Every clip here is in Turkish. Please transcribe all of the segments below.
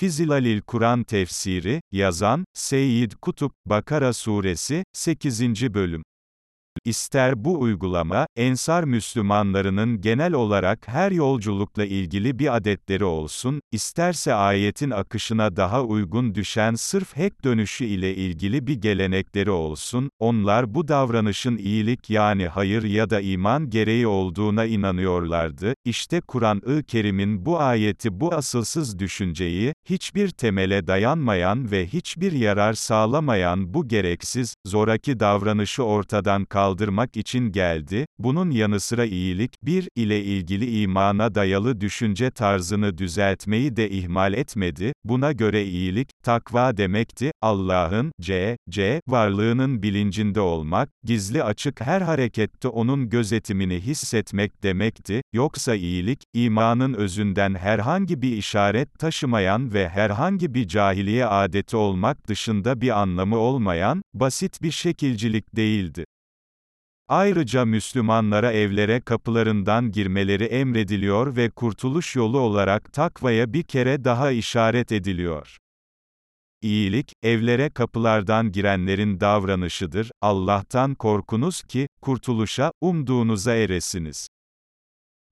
Fizilalil Kur'an Tefsiri, yazan, Seyyid Kutup, Bakara Suresi, 8. Bölüm. İster bu uygulama, Ensar Müslümanlarının genel olarak her yolculukla ilgili bir adetleri olsun, isterse ayetin akışına daha uygun düşen sırf hek dönüşü ile ilgili bir gelenekleri olsun, onlar bu davranışın iyilik yani hayır ya da iman gereği olduğuna inanıyorlardı, İşte Kur'an-ı Kerim'in bu ayeti bu asılsız düşünceyi, hiçbir temele dayanmayan ve hiçbir yarar sağlamayan bu gereksiz, zoraki davranışı ortadan kaldırmaktadır kaldırmak için geldi, bunun yanı sıra iyilik, bir, ile ilgili imana dayalı düşünce tarzını düzeltmeyi de ihmal etmedi, buna göre iyilik, takva demekti, Allah'ın, c, c, varlığının bilincinde olmak, gizli açık her harekette onun gözetimini hissetmek demekti, yoksa iyilik, imanın özünden herhangi bir işaret taşımayan ve herhangi bir cahiliye adeti olmak dışında bir anlamı olmayan, basit bir şekilcilik değildi. Ayrıca Müslümanlara evlere kapılarından girmeleri emrediliyor ve kurtuluş yolu olarak takvaya bir kere daha işaret ediliyor. İyilik, evlere kapılardan girenlerin davranışıdır, Allah'tan korkunuz ki, kurtuluşa, umduğunuza eresiniz.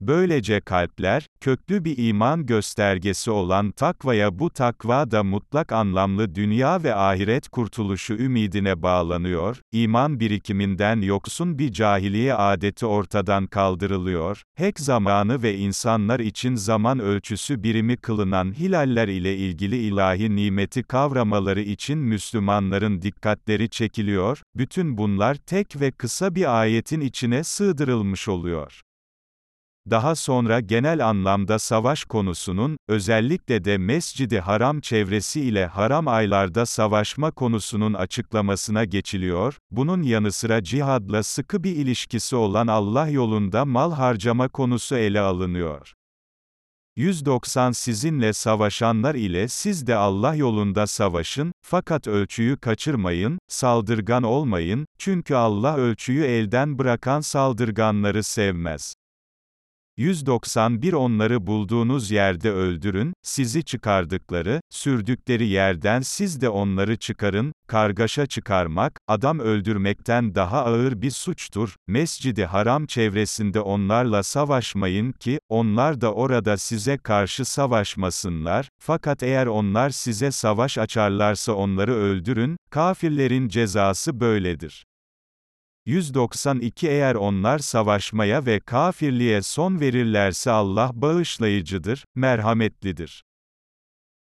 Böylece kalpler, köklü bir iman göstergesi olan takvaya bu takva da mutlak anlamlı dünya ve ahiret kurtuluşu ümidine bağlanıyor, iman birikiminden yoksun bir cahiliye adeti ortadan kaldırılıyor, hek zamanı ve insanlar için zaman ölçüsü birimi kılınan hilaller ile ilgili ilahi nimeti kavramaları için Müslümanların dikkatleri çekiliyor, bütün bunlar tek ve kısa bir ayetin içine sığdırılmış oluyor. Daha sonra genel anlamda savaş konusunun, özellikle de Mescidi Haram çevresi ile haram aylarda savaşma konusunun açıklamasına geçiliyor, bunun yanı sıra cihadla sıkı bir ilişkisi olan Allah yolunda mal harcama konusu ele alınıyor. 190 Sizinle savaşanlar ile siz de Allah yolunda savaşın, fakat ölçüyü kaçırmayın, saldırgan olmayın, çünkü Allah ölçüyü elden bırakan saldırganları sevmez. 191 Onları bulduğunuz yerde öldürün, sizi çıkardıkları, sürdükleri yerden siz de onları çıkarın, kargaşa çıkarmak, adam öldürmekten daha ağır bir suçtur, Mescidi Haram çevresinde onlarla savaşmayın ki, onlar da orada size karşı savaşmasınlar, fakat eğer onlar size savaş açarlarsa onları öldürün, kafirlerin cezası böyledir. 192 Eğer onlar savaşmaya ve kafirliğe son verirlerse Allah bağışlayıcıdır, merhametlidir.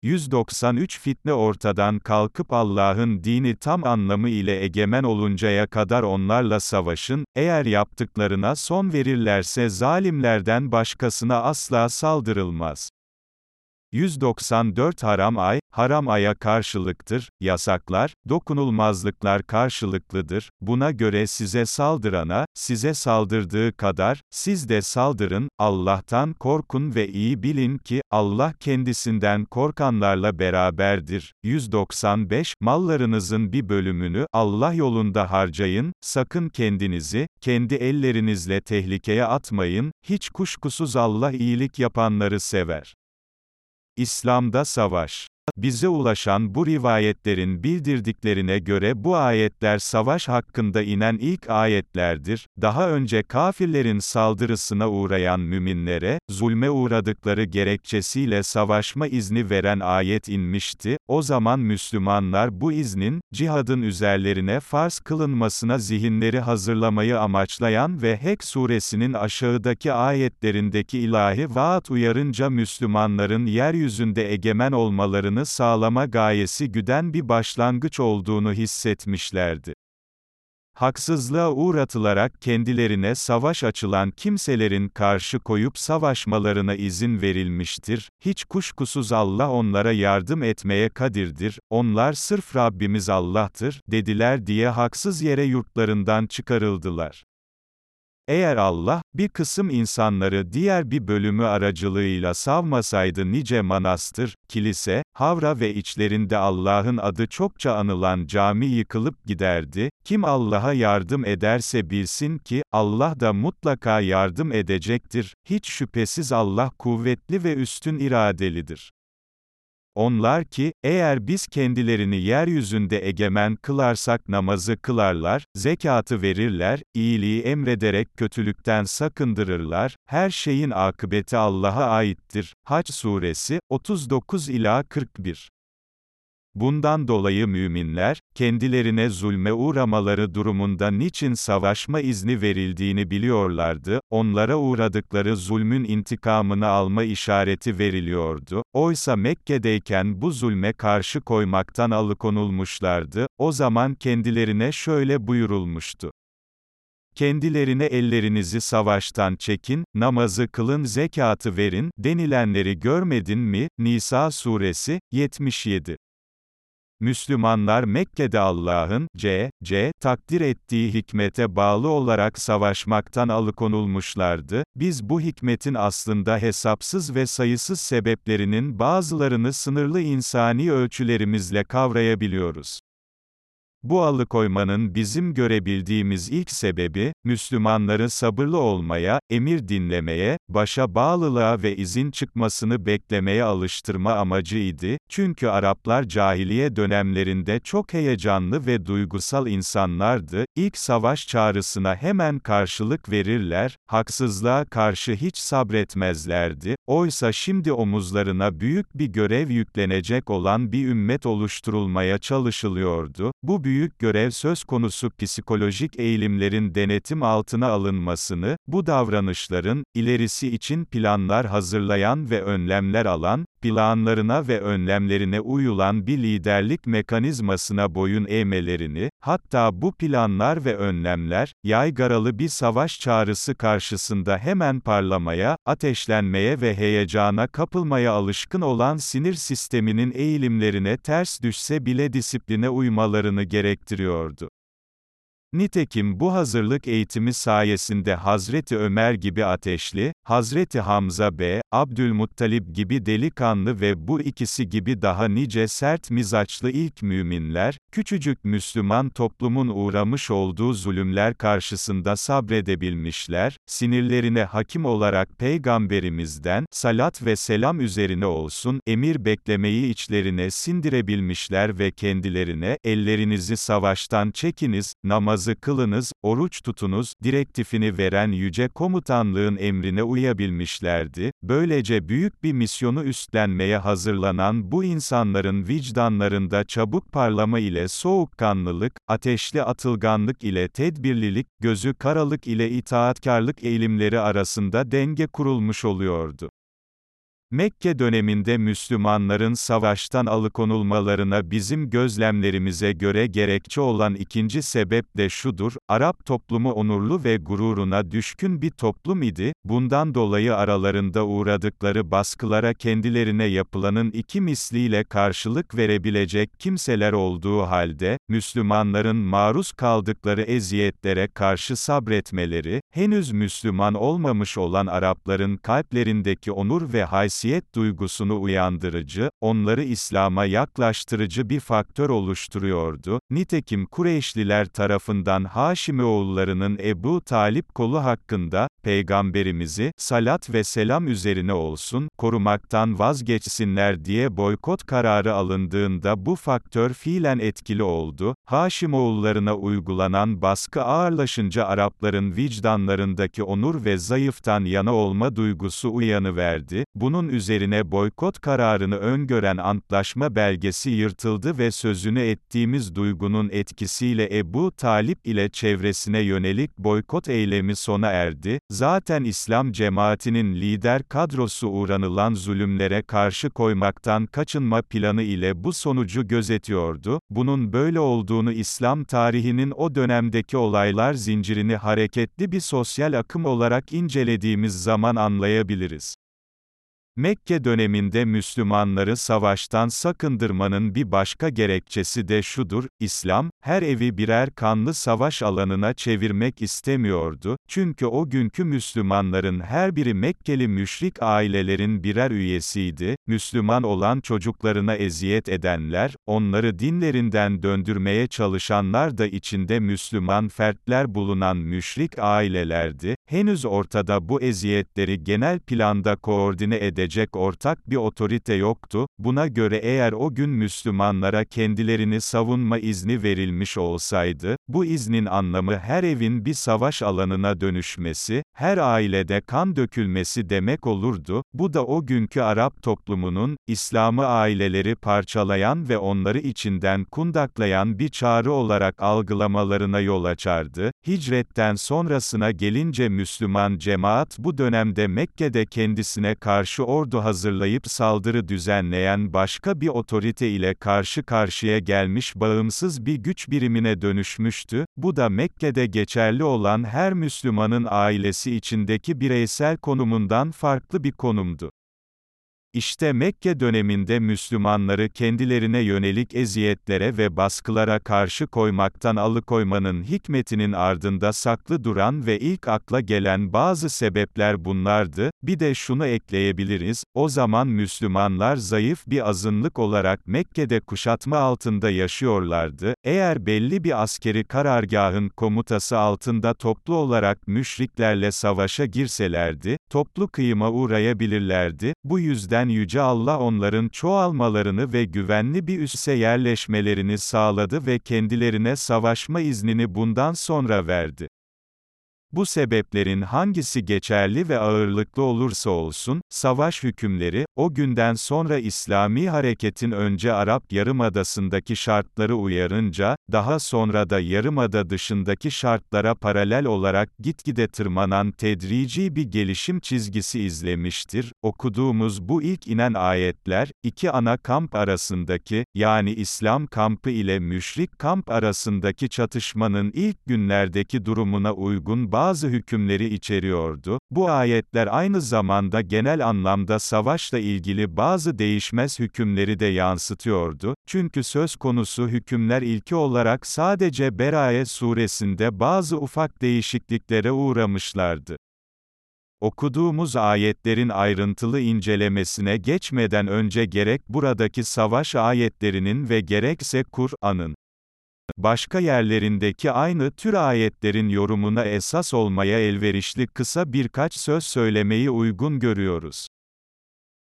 193 Fitne ortadan kalkıp Allah'ın dini tam anlamı ile egemen oluncaya kadar onlarla savaşın, eğer yaptıklarına son verirlerse zalimlerden başkasına asla saldırılmaz. 194 Haram ay, haram aya karşılıktır, yasaklar, dokunulmazlıklar karşılıklıdır, buna göre size saldırana, size saldırdığı kadar, siz de saldırın, Allah'tan korkun ve iyi bilin ki, Allah kendisinden korkanlarla beraberdir. 195 Mallarınızın bir bölümünü, Allah yolunda harcayın, sakın kendinizi, kendi ellerinizle tehlikeye atmayın, hiç kuşkusuz Allah iyilik yapanları sever. İslam'da savaş bize ulaşan bu rivayetlerin bildirdiklerine göre bu ayetler savaş hakkında inen ilk ayetlerdir. Daha önce kafirlerin saldırısına uğrayan müminlere, zulme uğradıkları gerekçesiyle savaşma izni veren ayet inmişti. O zaman Müslümanlar bu iznin, cihadın üzerlerine farz kılınmasına zihinleri hazırlamayı amaçlayan ve Hek suresinin aşağıdaki ayetlerindeki ilahi vaat uyarınca Müslümanların yeryüzünde egemen olmalarını varlığını sağlama gayesi güden bir başlangıç olduğunu hissetmişlerdi. Haksızlığa uğratılarak kendilerine savaş açılan kimselerin karşı koyup savaşmalarına izin verilmiştir, hiç kuşkusuz Allah onlara yardım etmeye kadirdir, onlar sırf Rabbimiz Allah'tır, dediler diye haksız yere yurtlarından çıkarıldılar. Eğer Allah, bir kısım insanları diğer bir bölümü aracılığıyla savmasaydı nice manastır, kilise, havra ve içlerinde Allah'ın adı çokça anılan cami yıkılıp giderdi, kim Allah'a yardım ederse bilsin ki, Allah da mutlaka yardım edecektir, hiç şüphesiz Allah kuvvetli ve üstün iradelidir. Onlar ki, eğer biz kendilerini yeryüzünde egemen kılarsak namazı kılarlar, zekatı verirler, iyiliği emrederek kötülükten sakındırırlar, her şeyin akıbeti Allah'a aittir. Haç suresi, 39 ila 41 Bundan dolayı müminler, kendilerine zulme uğramaları durumunda niçin savaşma izni verildiğini biliyorlardı, onlara uğradıkları zulmün intikamını alma işareti veriliyordu, oysa Mekke'deyken bu zulme karşı koymaktan alıkonulmuşlardı, o zaman kendilerine şöyle buyurulmuştu. Kendilerine ellerinizi savaştan çekin, namazı kılın zekatı verin, denilenleri görmedin mi? Nisa suresi, 77 Müslümanlar Mekke'de Allah'ın, c. c. takdir ettiği hikmete bağlı olarak savaşmaktan alıkonulmuşlardı, biz bu hikmetin aslında hesapsız ve sayısız sebeplerinin bazılarını sınırlı insani ölçülerimizle kavrayabiliyoruz. Bu alıkoymanın bizim görebildiğimiz ilk sebebi, Müslümanları sabırlı olmaya, emir dinlemeye, başa bağlılığa ve izin çıkmasını beklemeye alıştırma amacıydı, çünkü Araplar cahiliye dönemlerinde çok heyecanlı ve duygusal insanlardı, ilk savaş çağrısına hemen karşılık verirler, haksızlığa karşı hiç sabretmezlerdi, oysa şimdi omuzlarına büyük bir görev yüklenecek olan bir ümmet oluşturulmaya çalışılıyordu, bu büyük büyük görev söz konusu psikolojik eğilimlerin denetim altına alınmasını, bu davranışların, ilerisi için planlar hazırlayan ve önlemler alan, planlarına ve önlemlerine uyulan bir liderlik mekanizmasına boyun eğmelerini, hatta bu planlar ve önlemler, yaygaralı bir savaş çağrısı karşısında hemen parlamaya, ateşlenmeye ve heyecana kapılmaya alışkın olan sinir sisteminin eğilimlerine ters düşse bile disipline uymalarını gerektiriyordu. Nitekim bu hazırlık eğitimi sayesinde Hazreti Ömer gibi ateşli, Hazreti Hamza B, Abdülmuttalib gibi delikanlı ve bu ikisi gibi daha nice sert mizaçlı ilk müminler, küçücük Müslüman toplumun uğramış olduğu zulümler karşısında sabredebilmişler, sinirlerine hakim olarak Peygamberimizden, salat ve selam üzerine olsun, emir beklemeyi içlerine sindirebilmişler ve kendilerine, ellerinizi savaştan çekiniz, namazı namazı kılınız, oruç tutunuz, direktifini veren yüce komutanlığın emrine uyabilmişlerdi, böylece büyük bir misyonu üstlenmeye hazırlanan bu insanların vicdanlarında çabuk parlama ile soğukkanlılık, ateşli atılganlık ile tedbirlilik, gözü karalık ile itaatkarlık eğilimleri arasında denge kurulmuş oluyordu. Mekke döneminde Müslümanların savaştan alıkonulmalarına bizim gözlemlerimize göre gerekçe olan ikinci sebep de şudur, Arap toplumu onurlu ve gururuna düşkün bir toplum idi, bundan dolayı aralarında uğradıkları baskılara kendilerine yapılanın iki misliyle karşılık verebilecek kimseler olduğu halde, Müslümanların maruz kaldıkları eziyetlere karşı sabretmeleri, henüz Müslüman olmamış olan Arapların kalplerindeki onur ve haysiyet, haysiyet duygusunu uyandırıcı, onları İslam'a yaklaştırıcı bir faktör oluşturuyordu. Nitekim Kureyşliler tarafından Haşimioğullarının Ebu Talip kolu hakkında, Peygamberimizi, salat ve selam üzerine olsun, korumaktan vazgeçsinler diye boykot kararı alındığında bu faktör fiilen etkili oldu. Haşimoğullarına uygulanan baskı ağırlaşınca Arapların vicdanlarındaki onur ve zayıftan yana olma duygusu uyanıverdi. Bunun üzerine boykot kararını öngören antlaşma belgesi yırtıldı ve sözünü ettiğimiz duygunun etkisiyle Ebu Talip ile çevresine yönelik boykot eylemi sona erdi. Zaten İslam cemaatinin lider kadrosu uğranılan zulümlere karşı koymaktan kaçınma planı ile bu sonucu gözetiyordu. Bunun böyle olduğunu İslam tarihinin o dönemdeki olaylar zincirini hareketli bir sosyal akım olarak incelediğimiz zaman anlayabiliriz. Mekke döneminde Müslümanları savaştan sakındırmanın bir başka gerekçesi de şudur, İslam, her evi birer kanlı savaş alanına çevirmek istemiyordu, çünkü o günkü Müslümanların her biri Mekkeli müşrik ailelerin birer üyesiydi, Müslüman olan çocuklarına eziyet edenler, onları dinlerinden döndürmeye çalışanlar da içinde Müslüman fertler bulunan müşrik ailelerdi, henüz ortada bu eziyetleri genel planda koordine edecek ortak bir otorite yoktu, buna göre eğer o gün Müslümanlara kendilerini savunma izni verilmiş olsaydı, bu iznin anlamı her evin bir savaş alanına dönüşmesi, her ailede kan dökülmesi demek olurdu, bu da o günkü Arap toplumunun, İslam'ı aileleri parçalayan ve onları içinden kundaklayan bir çağrı olarak algılamalarına yol açardı. Hicretten sonrasına gelince Müslüman cemaat bu dönemde Mekke'de kendisine karşı ordu hazırlayıp saldırı düzenleyen başka bir otorite ile karşı karşıya gelmiş bağımsız bir güç birimine dönüşmüştü, bu da Mekke'de geçerli olan her Müslümanın ailesi içindeki bireysel konumundan farklı bir konumdu. İşte Mekke döneminde Müslümanları kendilerine yönelik eziyetlere ve baskılara karşı koymaktan alıkoymanın hikmetinin ardında saklı duran ve ilk akla gelen bazı sebepler bunlardı, bir de şunu ekleyebiliriz, o zaman Müslümanlar zayıf bir azınlık olarak Mekke'de kuşatma altında yaşıyorlardı, eğer belli bir askeri karargahın komutası altında toplu olarak müşriklerle savaşa girselerdi, toplu kıyıma uğrayabilirlerdi, bu yüzden eden Yüce Allah onların çoğalmalarını ve güvenli bir üsse yerleşmelerini sağladı ve kendilerine savaşma iznini bundan sonra verdi. Bu sebeplerin hangisi geçerli ve ağırlıklı olursa olsun, savaş hükümleri, o günden sonra İslami hareketin önce Arap Yarımadası'ndaki şartları uyarınca, daha sonra da Yarımada dışındaki şartlara paralel olarak gitgide tırmanan tedrici bir gelişim çizgisi izlemiştir. Okuduğumuz bu ilk inen ayetler, iki ana kamp arasındaki, yani İslam kampı ile müşrik kamp arasındaki çatışmanın ilk günlerdeki durumuna uygun bazı hükümleri içeriyordu. Bu ayetler aynı zamanda genel anlamda savaşla ilgili bazı değişmez hükümleri de yansıtıyordu. Çünkü söz konusu hükümler ilki olarak sadece Beraye suresinde bazı ufak değişikliklere uğramışlardı. Okuduğumuz ayetlerin ayrıntılı incelemesine geçmeden önce gerek buradaki savaş ayetlerinin ve gerekse Kur'an'ın başka yerlerindeki aynı tür ayetlerin yorumuna esas olmaya elverişli kısa birkaç söz söylemeyi uygun görüyoruz.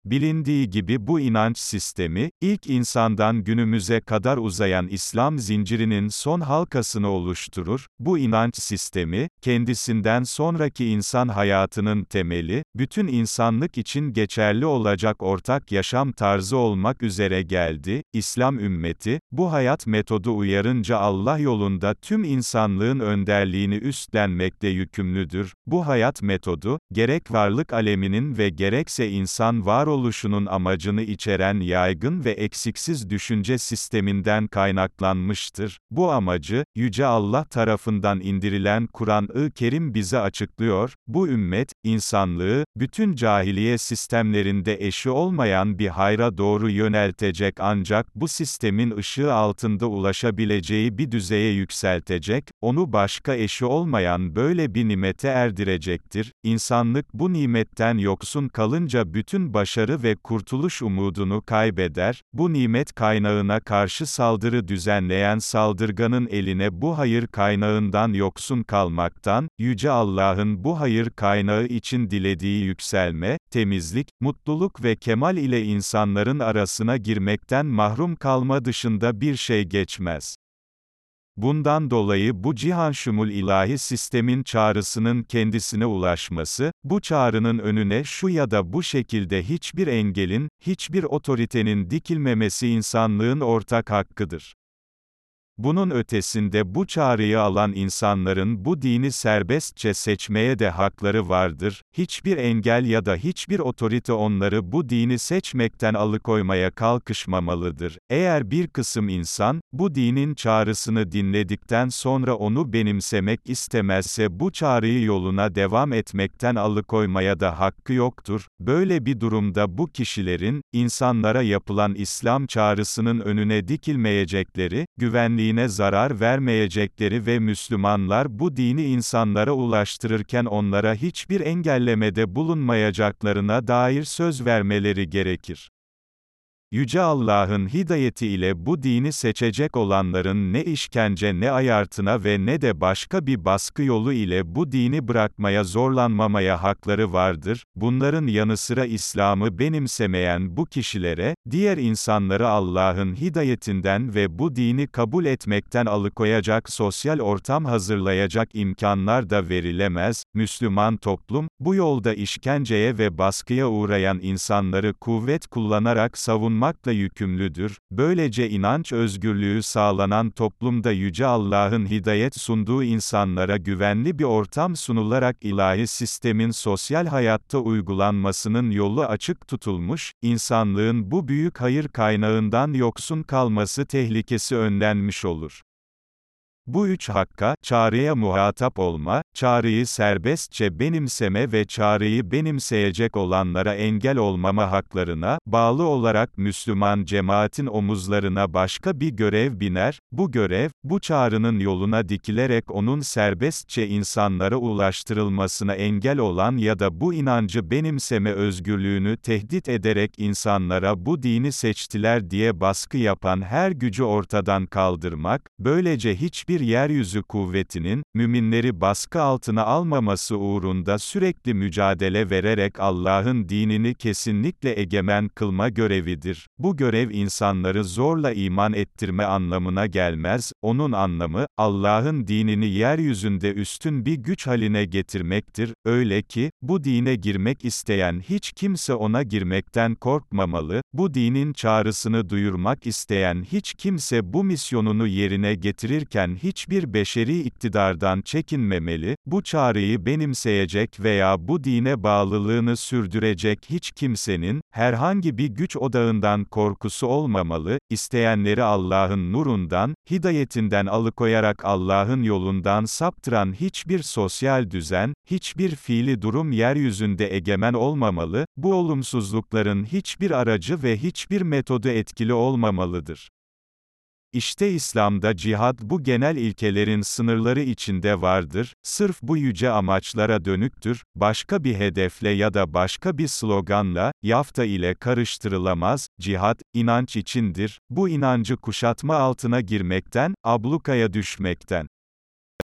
Bilindiği gibi bu inanç sistemi, ilk insandan günümüze kadar uzayan İslam zincirinin son halkasını oluşturur. Bu inanç sistemi, kendisinden sonraki insan hayatının temeli, bütün insanlık için geçerli olacak ortak yaşam tarzı olmak üzere geldi. İslam ümmeti, bu hayat metodu uyarınca Allah yolunda tüm insanlığın önderliğini üstlenmekte yükümlüdür. Bu hayat metodu, gerek varlık aleminin ve gerekse insan var varoluşunun amacını içeren yaygın ve eksiksiz düşünce sisteminden kaynaklanmıştır. Bu amacı, Yüce Allah tarafından indirilen Kur'an-ı Kerim bize açıklıyor, bu ümmet, insanlığı, bütün cahiliye sistemlerinde eşi olmayan bir hayra doğru yöneltecek ancak bu sistemin ışığı altında ulaşabileceği bir düzeye yükseltecek, onu başka eşi olmayan böyle bir nimete erdirecektir. İnsanlık bu nimetten yoksun kalınca bütün başarı başarı ve kurtuluş umudunu kaybeder, bu nimet kaynağına karşı saldırı düzenleyen saldırganın eline bu hayır kaynağından yoksun kalmaktan, Yüce Allah'ın bu hayır kaynağı için dilediği yükselme, temizlik, mutluluk ve kemal ile insanların arasına girmekten mahrum kalma dışında bir şey geçmez. Bundan dolayı bu cihan şumul ilahi sistemin çağrısının kendisine ulaşması, bu çağrının önüne şu ya da bu şekilde hiçbir engelin, hiçbir otoritenin dikilmemesi insanlığın ortak hakkıdır. Bunun ötesinde bu çağrıyı alan insanların bu dini serbestçe seçmeye de hakları vardır, hiçbir engel ya da hiçbir otorite onları bu dini seçmekten alıkoymaya kalkışmamalıdır. Eğer bir kısım insan, bu dinin çağrısını dinledikten sonra onu benimsemek istemezse bu çağrıyı yoluna devam etmekten alıkoymaya da hakkı yoktur. Böyle bir durumda bu kişilerin, insanlara yapılan İslam çağrısının önüne dikilmeyecekleri, güvenliği dine zarar vermeyecekleri ve Müslümanlar bu dini insanlara ulaştırırken onlara hiçbir engellemede bulunmayacaklarına dair söz vermeleri gerekir. Yüce Allah'ın hidayeti ile bu dini seçecek olanların ne işkence ne ayartına ve ne de başka bir baskı yolu ile bu dini bırakmaya zorlanmamaya hakları vardır. Bunların yanı sıra İslam'ı benimsemeyen bu kişilere, diğer insanları Allah'ın hidayetinden ve bu dini kabul etmekten alıkoyacak sosyal ortam hazırlayacak imkanlar da verilemez. Müslüman toplum, bu yolda işkenceye ve baskıya uğrayan insanları kuvvet kullanarak savunmakla yükümlüdür. Böylece inanç özgürlüğü sağlanan toplumda Yüce Allah'ın hidayet sunduğu insanlara güvenli bir ortam sunularak ilahi sistemin sosyal hayatta uygulanmasının yolu açık tutulmuş, insanlığın bu büyük hayır kaynağından yoksun kalması tehlikesi önlenmiş olur. Bu üç hakka, çağrıya muhatap olma, çağrıyı serbestçe benimseme ve çağrıyı benimseyecek olanlara engel olmama haklarına, bağlı olarak Müslüman cemaatin omuzlarına başka bir görev biner, bu görev, bu çağrının yoluna dikilerek onun serbestçe insanlara ulaştırılmasına engel olan ya da bu inancı benimseme özgürlüğünü tehdit ederek insanlara bu dini seçtiler diye baskı yapan her gücü ortadan kaldırmak, böylece hiçbir bir yeryüzü kuvvetinin, müminleri baskı altına almaması uğrunda sürekli mücadele vererek Allah'ın dinini kesinlikle egemen kılma görevidir. Bu görev insanları zorla iman ettirme anlamına gelmez, onun anlamı, Allah'ın dinini yeryüzünde üstün bir güç haline getirmektir, öyle ki, bu dine girmek isteyen hiç kimse ona girmekten korkmamalı, bu dinin çağrısını duyurmak isteyen hiç kimse bu misyonunu yerine getirirken hiçbir beşeri iktidardan çekinmemeli, bu çağrıyı benimseyecek veya bu dine bağlılığını sürdürecek hiç kimsenin, herhangi bir güç odağından korkusu olmamalı, isteyenleri Allah'ın nurundan, hidayetinden alıkoyarak Allah'ın yolundan saptıran hiçbir sosyal düzen, hiçbir fiili durum yeryüzünde egemen olmamalı, bu olumsuzlukların hiçbir aracı ve hiçbir metodu etkili olmamalıdır. İşte İslam'da cihad bu genel ilkelerin sınırları içinde vardır, sırf bu yüce amaçlara dönüktür, başka bir hedefle ya da başka bir sloganla, yafta ile karıştırılamaz, cihad, inanç içindir, bu inancı kuşatma altına girmekten, ablukaya düşmekten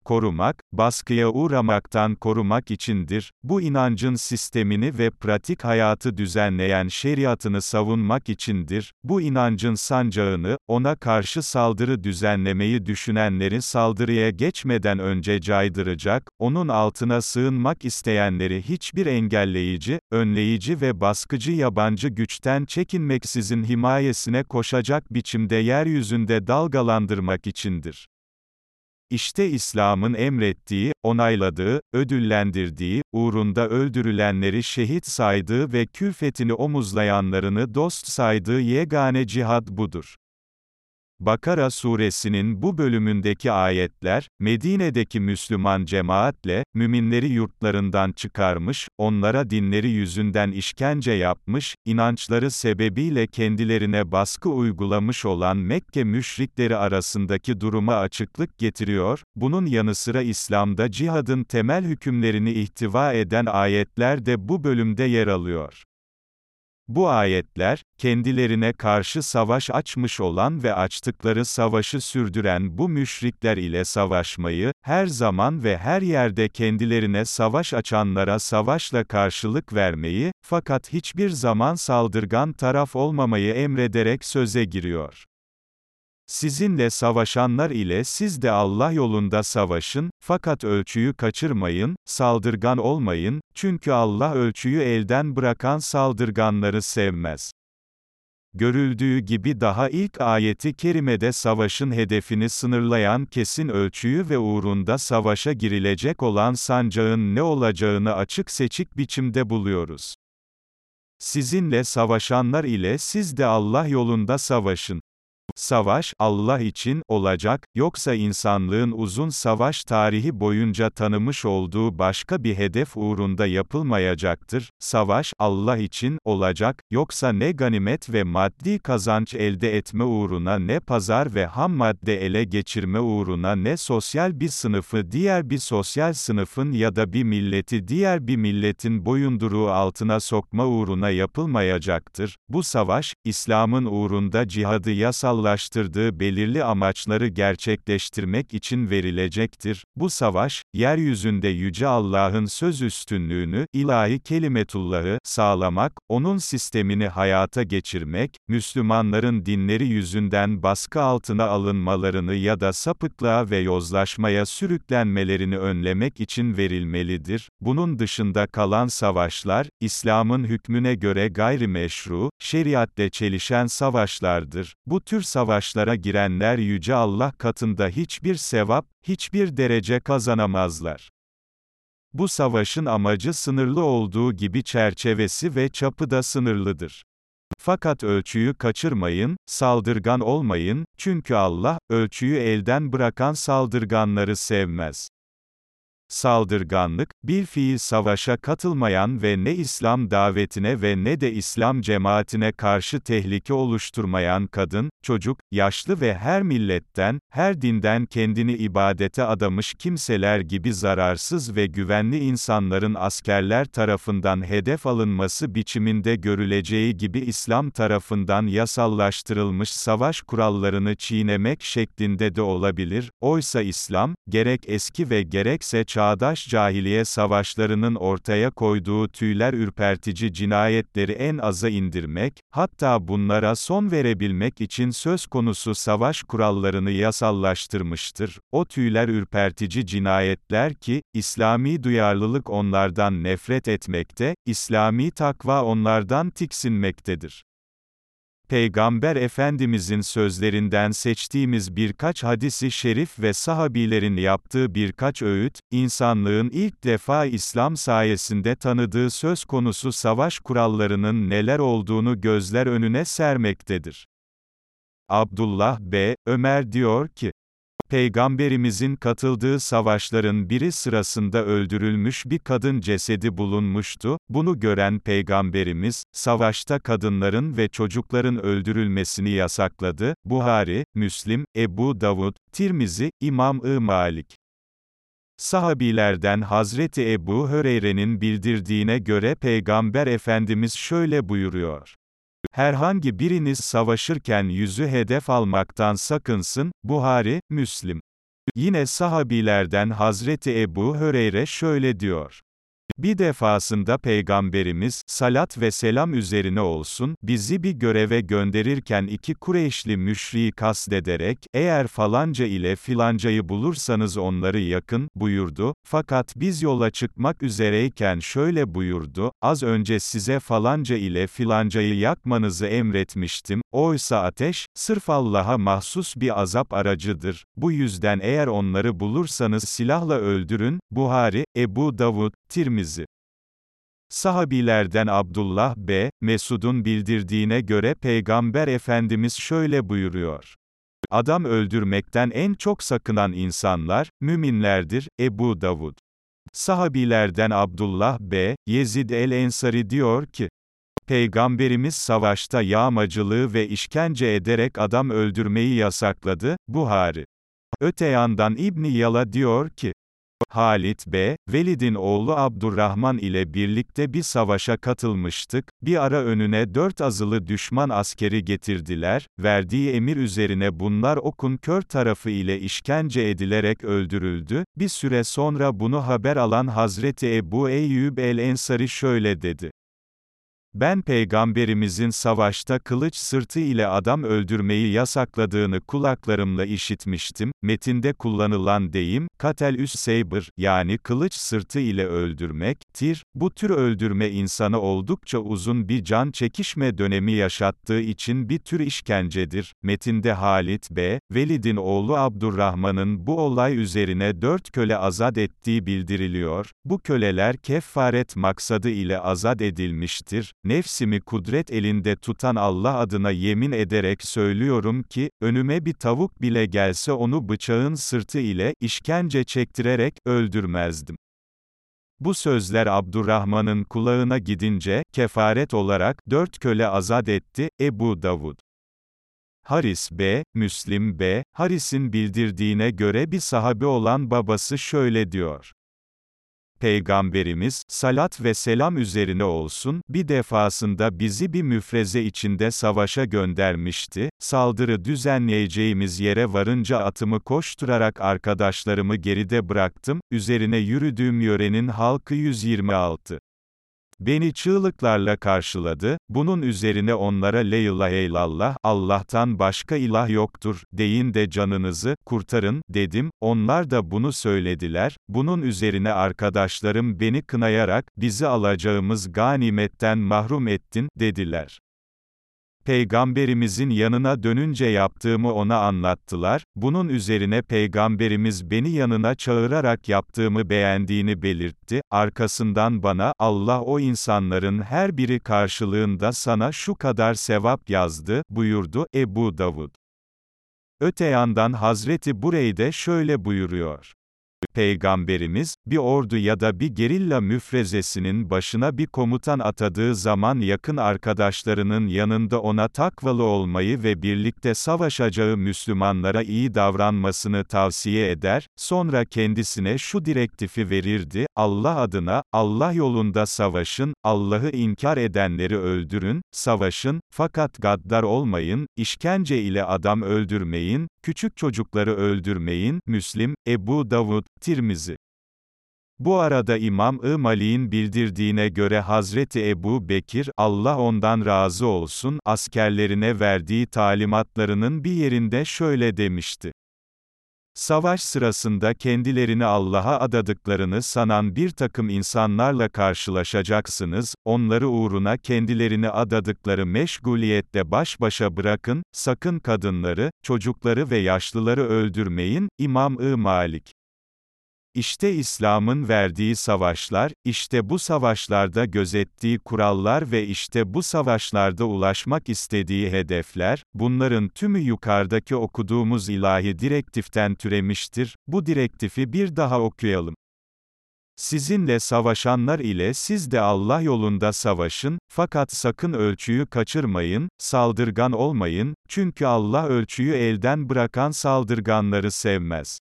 korumak, baskıya uğramaktan korumak içindir, bu inancın sistemini ve pratik hayatı düzenleyen şeriatını savunmak içindir, bu inancın sancağını, ona karşı saldırı düzenlemeyi düşünenleri saldırıya geçmeden önce caydıracak, onun altına sığınmak isteyenleri hiçbir engelleyici, önleyici ve baskıcı yabancı güçten çekinmeksizin himayesine koşacak biçimde yeryüzünde dalgalandırmak içindir. İşte İslam'ın emrettiği, onayladığı, ödüllendirdiği, uğrunda öldürülenleri şehit saydığı ve külfetini omuzlayanlarını dost saydığı yegane cihad budur. Bakara suresinin bu bölümündeki ayetler, Medine'deki Müslüman cemaatle, müminleri yurtlarından çıkarmış, onlara dinleri yüzünden işkence yapmış, inançları sebebiyle kendilerine baskı uygulamış olan Mekke müşrikleri arasındaki duruma açıklık getiriyor, bunun yanı sıra İslam'da cihadın temel hükümlerini ihtiva eden ayetler de bu bölümde yer alıyor. Bu ayetler, kendilerine karşı savaş açmış olan ve açtıkları savaşı sürdüren bu müşrikler ile savaşmayı, her zaman ve her yerde kendilerine savaş açanlara savaşla karşılık vermeyi, fakat hiçbir zaman saldırgan taraf olmamayı emrederek söze giriyor. Sizinle savaşanlar ile siz de Allah yolunda savaşın, fakat ölçüyü kaçırmayın, saldırgan olmayın, çünkü Allah ölçüyü elden bırakan saldırganları sevmez. Görüldüğü gibi daha ilk ayeti kerimede savaşın hedefini sınırlayan kesin ölçüyü ve uğrunda savaşa girilecek olan sancağın ne olacağını açık seçik biçimde buluyoruz. Sizinle savaşanlar ile siz de Allah yolunda savaşın. Savaş, Allah için, olacak, yoksa insanlığın uzun savaş tarihi boyunca tanımış olduğu başka bir hedef uğrunda yapılmayacaktır. Savaş, Allah için, olacak, yoksa ne ganimet ve maddi kazanç elde etme uğruna ne pazar ve ham madde ele geçirme uğruna ne sosyal bir sınıfı diğer bir sosyal sınıfın ya da bir milleti diğer bir milletin boyunduruğu altına sokma uğruna yapılmayacaktır. Bu savaş, İslam'ın uğrunda cihadı yasal yasallaştırdığı belirli amaçları gerçekleştirmek için verilecektir. Bu savaş, yeryüzünde Yüce Allah'ın söz üstünlüğünü, ilahi kelimetullahı, sağlamak, onun sistemini hayata geçirmek, Müslümanların dinleri yüzünden baskı altına alınmalarını ya da sapıklığa ve yozlaşmaya sürüklenmelerini önlemek için verilmelidir. Bunun dışında kalan savaşlar, İslam'ın hükmüne göre gayrimeşru, şeriatle çelişen savaşlardır. Bu tür savaşlara girenler Yüce Allah katında hiçbir sevap, hiçbir derece kazanamazlar. Bu savaşın amacı sınırlı olduğu gibi çerçevesi ve çapı da sınırlıdır. Fakat ölçüyü kaçırmayın, saldırgan olmayın, çünkü Allah, ölçüyü elden bırakan saldırganları sevmez. Saldırganlık, bir fiil savaşa katılmayan ve ne İslam davetine ve ne de İslam cemaatine karşı tehlike oluşturmayan kadın, çocuk, yaşlı ve her milletten, her dinden kendini ibadete adamış kimseler gibi zararsız ve güvenli insanların askerler tarafından hedef alınması biçiminde görüleceği gibi İslam tarafından yasallaştırılmış savaş kurallarını çiğnemek şeklinde de olabilir. Oysa İslam, gerek eski ve gerekse çağdaş cahiliye savaşlarının ortaya koyduğu tüyler ürpertici cinayetleri en aza indirmek, hatta bunlara son verebilmek için söz konusu savaş kurallarını yasallaştırmıştır. O tüyler ürpertici cinayetler ki, İslami duyarlılık onlardan nefret etmekte, İslami takva onlardan tiksinmektedir. Peygamber Efendimizin sözlerinden seçtiğimiz birkaç hadisi şerif ve sahabilerin yaptığı birkaç öğüt, insanlığın ilk defa İslam sayesinde tanıdığı söz konusu savaş kurallarının neler olduğunu gözler önüne sermektedir. Abdullah B. Ömer diyor ki, Peygamberimizin katıldığı savaşların biri sırasında öldürülmüş bir kadın cesedi bulunmuştu. Bunu gören Peygamberimiz, savaşta kadınların ve çocukların öldürülmesini yasakladı. Buhari, Müslim, Ebu Davud, Tirmizi, İmam-ı Malik. Sahabilerden Hazreti Ebu Höreyre'nin bildirdiğine göre Peygamber Efendimiz şöyle buyuruyor. Herhangi biriniz savaşırken yüzü hedef almaktan sakınsın, Buhari, Müslim. Yine sahabilerden Hazreti Ebu Höreyre şöyle diyor. Bir defasında Peygamberimiz, salat ve selam üzerine olsun, bizi bir göreve gönderirken iki Kureyşli müşriği kastederek, eğer falanca ile filancayı bulursanız onları yakın, buyurdu, fakat biz yola çıkmak üzereyken şöyle buyurdu, az önce size falanca ile filancayı yakmanızı emretmiştim, oysa ateş, sırf Allah'a mahsus bir azap aracıdır, bu yüzden eğer onları bulursanız silahla öldürün, Buhari, Ebu Davud, Tirmizi. Sahabilerden Abdullah B. Mesud'un bildirdiğine göre Peygamber Efendimiz şöyle buyuruyor. Adam öldürmekten en çok sakınan insanlar, müminlerdir, Ebu Davud. Sahabilerden Abdullah B. Yezid el-Ensari diyor ki, Peygamberimiz savaşta yağmacılığı ve işkence ederek adam öldürmeyi yasakladı, Buhari. Öte yandan İbni Yala diyor ki, Halit B. Velid'in oğlu Abdurrahman ile birlikte bir savaşa katılmıştık, bir ara önüne dört azılı düşman askeri getirdiler, verdiği emir üzerine bunlar okun kör tarafı ile işkence edilerek öldürüldü, bir süre sonra bunu haber alan Hazreti Ebu Eyyub el-Ensari şöyle dedi. Ben peygamberimizin savaşta kılıç sırtı ile adam öldürmeyi yasakladığını kulaklarımla işitmiştim. Metinde kullanılan deyim, katel üs seybr, yani kılıç sırtı ile öldürmek, tir, bu tür öldürme insanı oldukça uzun bir can çekişme dönemi yaşattığı için bir tür işkencedir. Metinde Halit B. Velid'in oğlu Abdurrahman'ın bu olay üzerine dört köle azat ettiği bildiriliyor. Bu köleler kefaret maksadı ile azat edilmiştir. Nefsimi kudret elinde tutan Allah adına yemin ederek söylüyorum ki, önüme bir tavuk bile gelse onu bıçağın sırtı ile, işkence çektirerek, öldürmezdim. Bu sözler Abdurrahman'ın kulağına gidince, kefaret olarak, dört köle azat etti, Ebu Davud. Haris B., Müslim B., Haris'in bildirdiğine göre bir sahabe olan babası şöyle diyor. Peygamberimiz, salat ve selam üzerine olsun, bir defasında bizi bir müfreze içinde savaşa göndermişti, saldırı düzenleyeceğimiz yere varınca atımı koşturarak arkadaşlarımı geride bıraktım, üzerine yürüdüğüm yörenin halkı 126. Beni çığlıklarla karşıladı, bunun üzerine onlara Leyla eylallah, Allah'tan başka ilah yoktur, deyin de canınızı, kurtarın, dedim, onlar da bunu söylediler, bunun üzerine arkadaşlarım beni kınayarak, bizi alacağımız ganimetten mahrum ettin, dediler. Peygamberimizin yanına dönünce yaptığımı ona anlattılar, bunun üzerine Peygamberimiz beni yanına çağırarak yaptığımı beğendiğini belirtti, arkasından bana, Allah o insanların her biri karşılığında sana şu kadar sevap yazdı, buyurdu, Ebu Davud. Öte yandan Hazreti Bureyde şöyle buyuruyor. Peygamberimiz, bir ordu ya da bir gerilla müfrezesinin başına bir komutan atadığı zaman yakın arkadaşlarının yanında ona takvalı olmayı ve birlikte savaşacağı Müslümanlara iyi davranmasını tavsiye eder, sonra kendisine şu direktifi verirdi, Allah adına, Allah yolunda savaşın, Allah'ı inkar edenleri öldürün, savaşın, fakat gaddar olmayın, işkence ile adam öldürmeyin, küçük çocukları öldürmeyin, Müslim, Ebu Davud, Tirmizi. Bu arada İmam-ı Mali'nin bildirdiğine göre Hazreti Ebu Bekir, Allah ondan razı olsun, askerlerine verdiği talimatlarının bir yerinde şöyle demişti. Savaş sırasında kendilerini Allah'a adadıklarını sanan bir takım insanlarla karşılaşacaksınız, onları uğruna kendilerini adadıkları meşguliyette baş başa bırakın, sakın kadınları, çocukları ve yaşlıları öldürmeyin, İmam-ı Malik. İşte İslam'ın verdiği savaşlar, işte bu savaşlarda gözettiği kurallar ve işte bu savaşlarda ulaşmak istediği hedefler, bunların tümü yukarıdaki okuduğumuz ilahi direktiften türemiştir. Bu direktifi bir daha okuyalım. Sizinle savaşanlar ile siz de Allah yolunda savaşın, fakat sakın ölçüyü kaçırmayın, saldırgan olmayın, çünkü Allah ölçüyü elden bırakan saldırganları sevmez.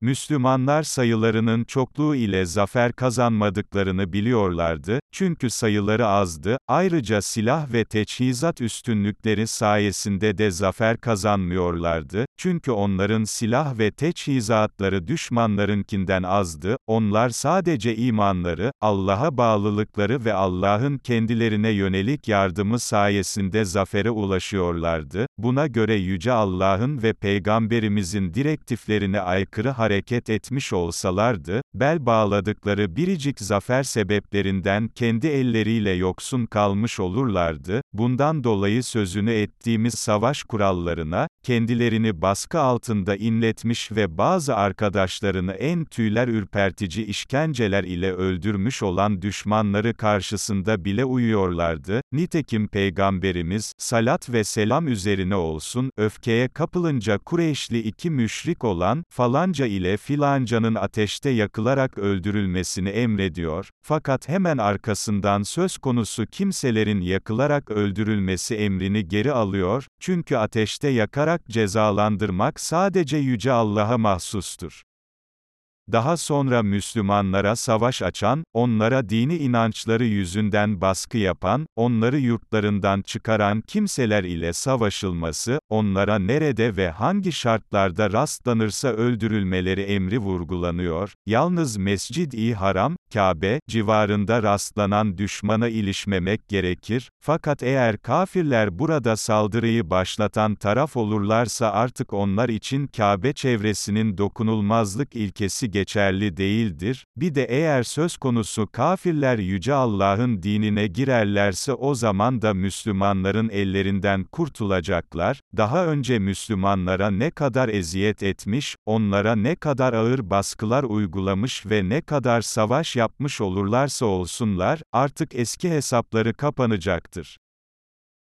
Müslümanlar sayılarının çokluğu ile zafer kazanmadıklarını biliyorlardı, çünkü sayıları azdı, ayrıca silah ve teçhizat üstünlükleri sayesinde de zafer kazanmıyorlardı, çünkü onların silah ve teçhizatları düşmanlarınkinden azdı, onlar sadece imanları, Allah'a bağlılıkları ve Allah'ın kendilerine yönelik yardımı sayesinde zafere ulaşıyorlardı, buna göre Yüce Allah'ın ve Peygamberimizin direktiflerine aykırı hareket etmiş olsalardı, bel bağladıkları biricik zafer sebeplerinden kendi elleriyle yoksun kalmış olurlardı, bundan dolayı sözünü ettiğimiz savaş kurallarına, kendilerini baskı altında inletmiş ve bazı arkadaşlarını en tüyler ürpertici işkenceler ile öldürmüş olan düşmanları karşısında bile uyuyorlardı, nitekim Peygamberimiz, salat ve selam üzerine olsun, öfkeye kapılınca Kureyşli iki müşrik olan, falanca ile filancanın ateşte yakılarak öldürülmesini emrediyor, fakat hemen arkasından söz konusu kimselerin yakılarak öldürülmesi emrini geri alıyor, çünkü ateşte yakarak cezalandırmak sadece Yüce Allah'a mahsustur. Daha sonra Müslümanlara savaş açan, onlara dini inançları yüzünden baskı yapan, onları yurtlarından çıkaran kimseler ile savaşılması, onlara nerede ve hangi şartlarda rastlanırsa öldürülmeleri emri vurgulanıyor, yalnız Mescid-i Haram, Kabe, civarında rastlanan düşmana ilişmemek gerekir, fakat eğer kafirler burada saldırıyı başlatan taraf olurlarsa artık onlar için Kabe çevresinin dokunulmazlık ilkesi geçerli değildir, bir de eğer söz konusu kafirler Yüce Allah'ın dinine girerlerse o zaman da Müslümanların ellerinden kurtulacaklar, daha önce Müslümanlara ne kadar eziyet etmiş, onlara ne kadar ağır baskılar uygulamış ve ne kadar savaş yapmış olurlarsa olsunlar, artık eski hesapları kapanacaktır.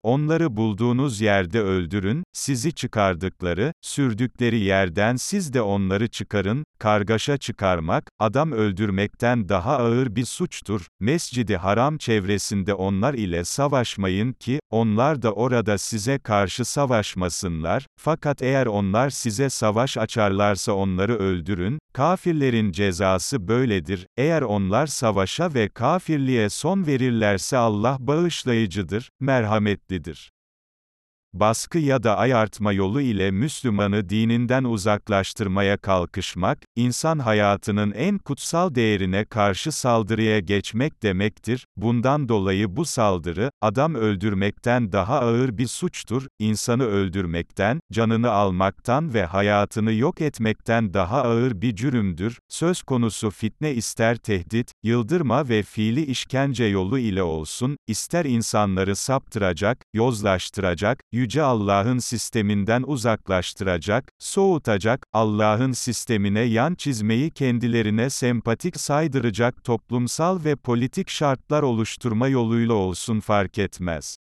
Onları bulduğunuz yerde öldürün, sizi çıkardıkları, sürdükleri yerden siz de onları çıkarın, kargaşa çıkarmak, adam öldürmekten daha ağır bir suçtur, Mescidi Haram çevresinde onlar ile savaşmayın ki, onlar da orada size karşı savaşmasınlar, fakat eğer onlar size savaş açarlarsa onları öldürün, kafirlerin cezası böyledir, eğer onlar savaşa ve kafirliğe son verirlerse Allah bağışlayıcıdır, merhametlidir baskı ya da ayartma yolu ile Müslümanı dininden uzaklaştırmaya kalkışmak, insan hayatının en kutsal değerine karşı saldırıya geçmek demektir. Bundan dolayı bu saldırı, adam öldürmekten daha ağır bir suçtur, insanı öldürmekten, canını almaktan ve hayatını yok etmekten daha ağır bir cürümdür. Söz konusu fitne ister tehdit, yıldırma ve fiili işkence yolu ile olsun, ister insanları saptıracak, yozlaştıracak, Yüce Allah'ın sisteminden uzaklaştıracak, soğutacak, Allah'ın sistemine yan çizmeyi kendilerine sempatik saydıracak toplumsal ve politik şartlar oluşturma yoluyla olsun fark etmez.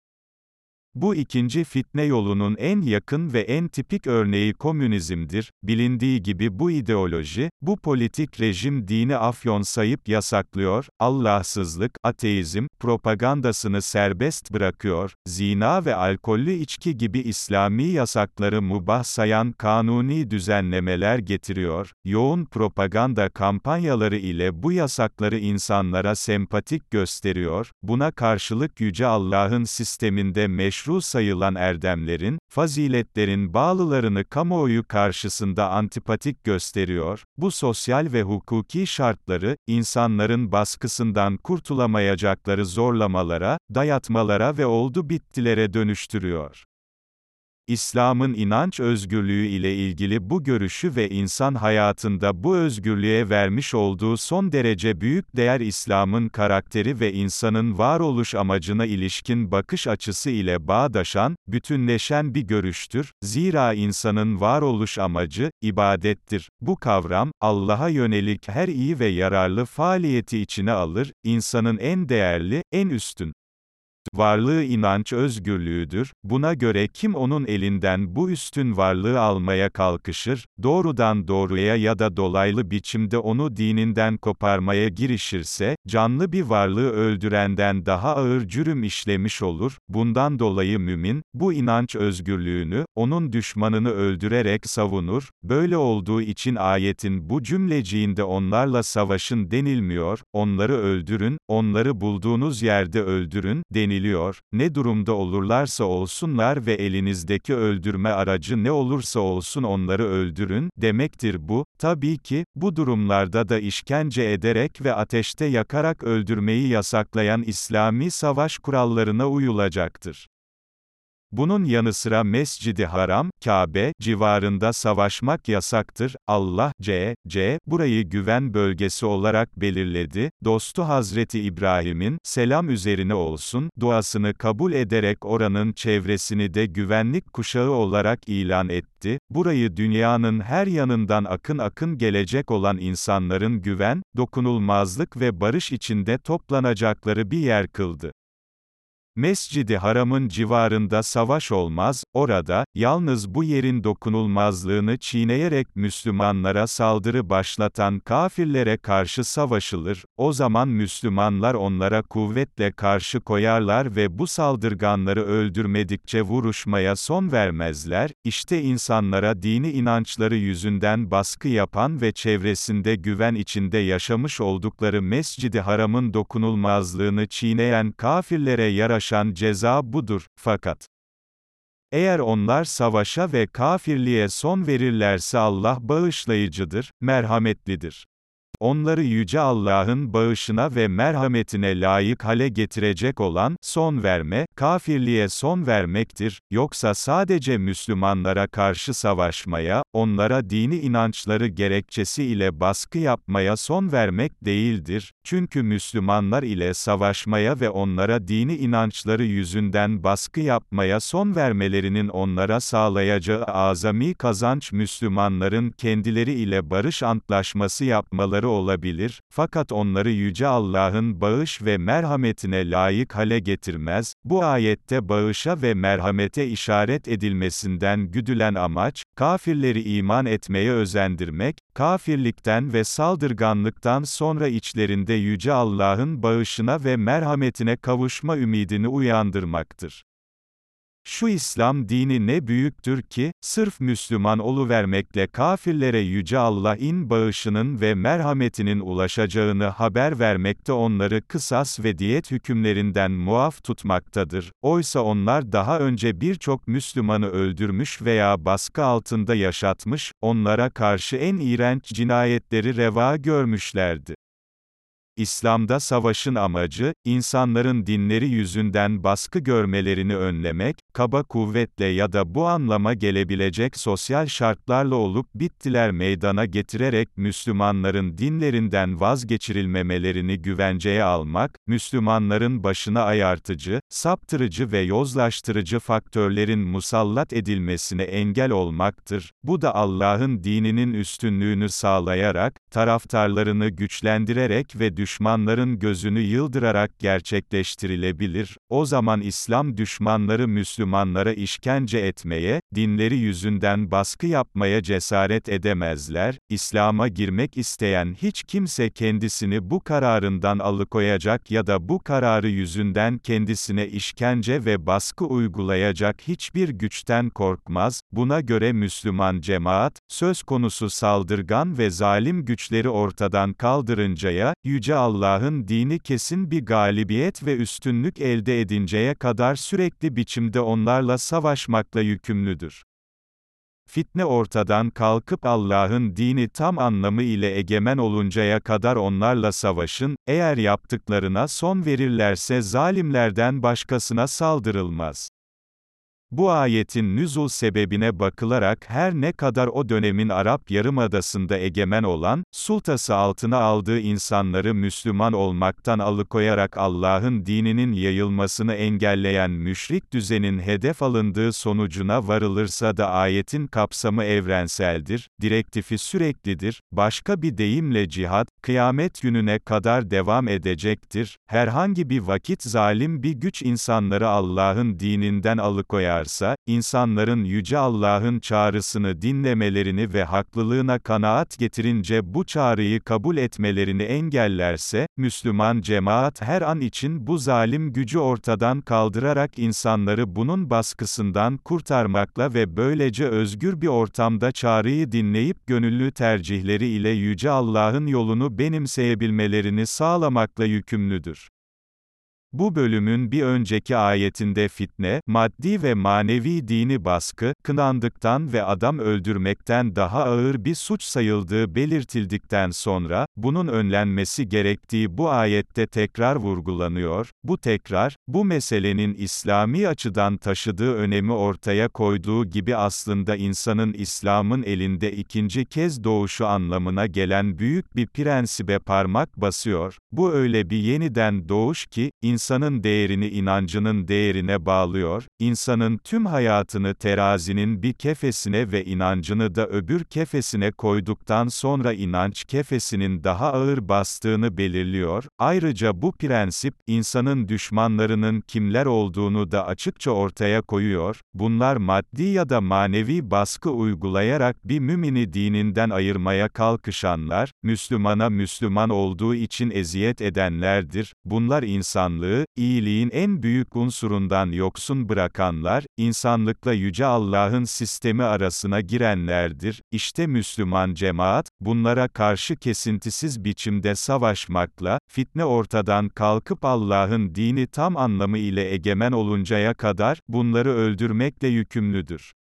Bu ikinci fitne yolunun en yakın ve en tipik örneği komünizmdir. Bilindiği gibi bu ideoloji, bu politik rejim dini afyon sayıp yasaklıyor, Allahsızlık, ateizm, propagandasını serbest bırakıyor, zina ve alkollü içki gibi İslami yasakları mubah sayan kanuni düzenlemeler getiriyor, yoğun propaganda kampanyaları ile bu yasakları insanlara sempatik gösteriyor, buna karşılık Yüce Allah'ın sisteminde meşru meşru sayılan erdemlerin, faziletlerin bağlılarını kamuoyu karşısında antipatik gösteriyor, bu sosyal ve hukuki şartları, insanların baskısından kurtulamayacakları zorlamalara, dayatmalara ve oldu bittilere dönüştürüyor. İslam'ın inanç özgürlüğü ile ilgili bu görüşü ve insan hayatında bu özgürlüğe vermiş olduğu son derece büyük değer İslam'ın karakteri ve insanın varoluş amacına ilişkin bakış açısı ile bağdaşan, bütünleşen bir görüştür. Zira insanın varoluş amacı, ibadettir. Bu kavram, Allah'a yönelik her iyi ve yararlı faaliyeti içine alır, insanın en değerli, en üstün, Varlığı inanç özgürlüğüdür, buna göre kim onun elinden bu üstün varlığı almaya kalkışır, doğrudan doğruya ya da dolaylı biçimde onu dininden koparmaya girişirse, canlı bir varlığı öldürenden daha ağır cürüm işlemiş olur, bundan dolayı mümin, bu inanç özgürlüğünü, onun düşmanını öldürerek savunur, böyle olduğu için ayetin bu cümleciğinde onlarla savaşın denilmiyor, onları öldürün, onları bulduğunuz yerde öldürün, deniliyor deniliyor, ne durumda olurlarsa olsunlar ve elinizdeki öldürme aracı ne olursa olsun onları öldürün, demektir bu, tabii ki, bu durumlarda da işkence ederek ve ateşte yakarak öldürmeyi yasaklayan İslami savaş kurallarına uyulacaktır. Bunun yanı sıra Mescidi Haram, Kabe, civarında savaşmak yasaktır. Allah, C, C, burayı güven bölgesi olarak belirledi. Dostu Hazreti İbrahim'in, selam üzerine olsun, duasını kabul ederek oranın çevresini de güvenlik kuşağı olarak ilan etti. Burayı dünyanın her yanından akın akın gelecek olan insanların güven, dokunulmazlık ve barış içinde toplanacakları bir yer kıldı. Mescidi Haram'ın civarında savaş olmaz, orada, yalnız bu yerin dokunulmazlığını çiğneyerek Müslümanlara saldırı başlatan kafirlere karşı savaşılır, o zaman Müslümanlar onlara kuvvetle karşı koyarlar ve bu saldırganları öldürmedikçe vuruşmaya son vermezler, işte insanlara dini inançları yüzünden baskı yapan ve çevresinde güven içinde yaşamış oldukları Mescidi Haram'ın dokunulmazlığını çiğneyen kafirlere yaraşan ulaşan ceza budur, fakat eğer onlar savaşa ve kafirliğe son verirlerse Allah bağışlayıcıdır, merhametlidir. Onları Yüce Allah'ın bağışına ve merhametine layık hale getirecek olan, son verme, kafirliğe son vermektir, yoksa sadece Müslümanlara karşı savaşmaya, onlara dini inançları gerekçesi ile baskı yapmaya son vermek değildir, çünkü Müslümanlar ile savaşmaya ve onlara dini inançları yüzünden baskı yapmaya son vermelerinin onlara sağlayacağı azami kazanç Müslümanların kendileri ile barış antlaşması yapmaları olabilir, fakat onları Yüce Allah'ın bağış ve merhametine layık hale getirmez, bu ayette bağışa ve merhamete işaret edilmesinden güdülen amaç, kafirleri iman etmeye özendirmek, kafirlikten ve saldırganlıktan sonra içlerinde Yüce Allah'ın bağışına ve merhametine kavuşma ümidini uyandırmaktır. Şu İslam dini ne büyüktür ki, sırf Müslüman oluvermekle kafirlere Yüce Allah'in bağışının ve merhametinin ulaşacağını haber vermekte onları kısas ve diyet hükümlerinden muaf tutmaktadır. Oysa onlar daha önce birçok Müslümanı öldürmüş veya baskı altında yaşatmış, onlara karşı en iğrenç cinayetleri reva görmüşlerdi. İslam'da savaşın amacı, insanların dinleri yüzünden baskı görmelerini önlemek, kaba kuvvetle ya da bu anlama gelebilecek sosyal şartlarla olup bittiler meydana getirerek Müslümanların dinlerinden vazgeçirilmemelerini güvenceye almak, Müslümanların başına ayartıcı, saptırıcı ve yozlaştırıcı faktörlerin musallat edilmesine engel olmaktır. Bu da Allah'ın dininin üstünlüğünü sağlayarak, taraftarlarını güçlendirerek ve düşmanların gözünü yıldırarak gerçekleştirilebilir, o zaman İslam düşmanları Müslümanlara işkence etmeye, dinleri yüzünden baskı yapmaya cesaret edemezler, İslam'a girmek isteyen hiç kimse kendisini bu kararından alıkoyacak ya da bu kararı yüzünden kendisine işkence ve baskı uygulayacak hiçbir güçten korkmaz, buna göre Müslüman cemaat, söz konusu saldırgan ve zalim güçleri ortadan kaldırıncaya, Yüce Allah'ın dini kesin bir galibiyet ve üstünlük elde edinceye kadar sürekli biçimde onlarla savaşmakla yükümlüdür. Fitne ortadan kalkıp Allah'ın dini tam anlamı ile egemen oluncaya kadar onlarla savaşın, eğer yaptıklarına son verirlerse zalimlerden başkasına saldırılmaz. Bu ayetin nüzul sebebine bakılarak her ne kadar o dönemin Arap Yarımadası'nda egemen olan, sultası altına aldığı insanları Müslüman olmaktan alıkoyarak Allah'ın dininin yayılmasını engelleyen müşrik düzenin hedef alındığı sonucuna varılırsa da ayetin kapsamı evrenseldir, direktifi süreklidir, başka bir deyimle cihad, kıyamet gününe kadar devam edecektir, herhangi bir vakit zalim bir güç insanları Allah'ın dininden alıkoyar varsa, insanların Yüce Allah'ın çağrısını dinlemelerini ve haklılığına kanaat getirince bu çağrıyı kabul etmelerini engellerse, Müslüman cemaat her an için bu zalim gücü ortadan kaldırarak insanları bunun baskısından kurtarmakla ve böylece özgür bir ortamda çağrıyı dinleyip gönüllü tercihleri ile Yüce Allah'ın yolunu benimseyebilmelerini sağlamakla yükümlüdür. Bu bölümün bir önceki ayetinde fitne, maddi ve manevi dini baskı, kınandıktan ve adam öldürmekten daha ağır bir suç sayıldığı belirtildikten sonra, bunun önlenmesi gerektiği bu ayette tekrar vurgulanıyor, bu tekrar, bu meselenin İslami açıdan taşıdığı önemi ortaya koyduğu gibi aslında insanın İslam'ın elinde ikinci kez doğuşu anlamına gelen büyük bir prensibe parmak basıyor, bu öyle bir yeniden doğuş ki, insan insanın değerini inancının değerine bağlıyor, insanın tüm hayatını terazinin bir kefesine ve inancını da öbür kefesine koyduktan sonra inanç kefesinin daha ağır bastığını belirliyor, ayrıca bu prensip, insanın düşmanlarının kimler olduğunu da açıkça ortaya koyuyor, bunlar maddi ya da manevi baskı uygulayarak bir mümini dininden ayırmaya kalkışanlar, Müslümana Müslüman olduğu için eziyet edenlerdir, bunlar insanlığı, varlığı, iyiliğin en büyük unsurundan yoksun bırakanlar, insanlıkla Yüce Allah'ın sistemi arasına girenlerdir. İşte Müslüman cemaat, bunlara karşı kesintisiz biçimde savaşmakla, fitne ortadan kalkıp Allah'ın dini tam anlamı ile egemen oluncaya kadar, bunları öldürmekle yükümlüdür.